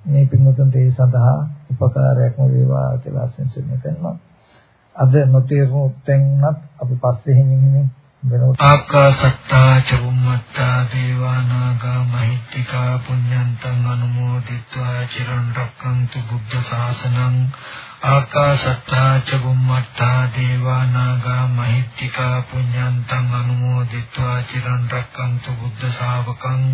මේ පින්වතුන්ට ඒ සඳහා උපකාරයක්ම වේවා කියලා ආශිර්වාද කරනවා. අද නොතේරුණු තැන්වත් අපි පස්සේ හිමින් හිමින් වෙනකොට ආකාසත්තා චුම්මත්තා දේවානාගා මහිත්‍තිකා පුඤ්ඤන්තං අනුමෝදිත්වා චිරන් රක්ඛන්තු බුද්ධ ශාසනං ආකාසත්තා චුම්මත්තා දේවානාගා මහිත්‍තිකා පුඤ්ඤන්තං අනුමෝදිත්වා චිරන් රක්ඛන්තු බුද්ධ ශාවකං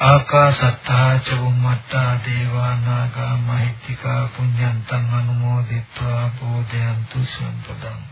ආකාසත්තා චුම්මත්තා දේවානාගා මහිත්‍තිකා පුඤ්ඤන්තං අනුමෝදිත්වා බෝධයන්තු සම්පදං.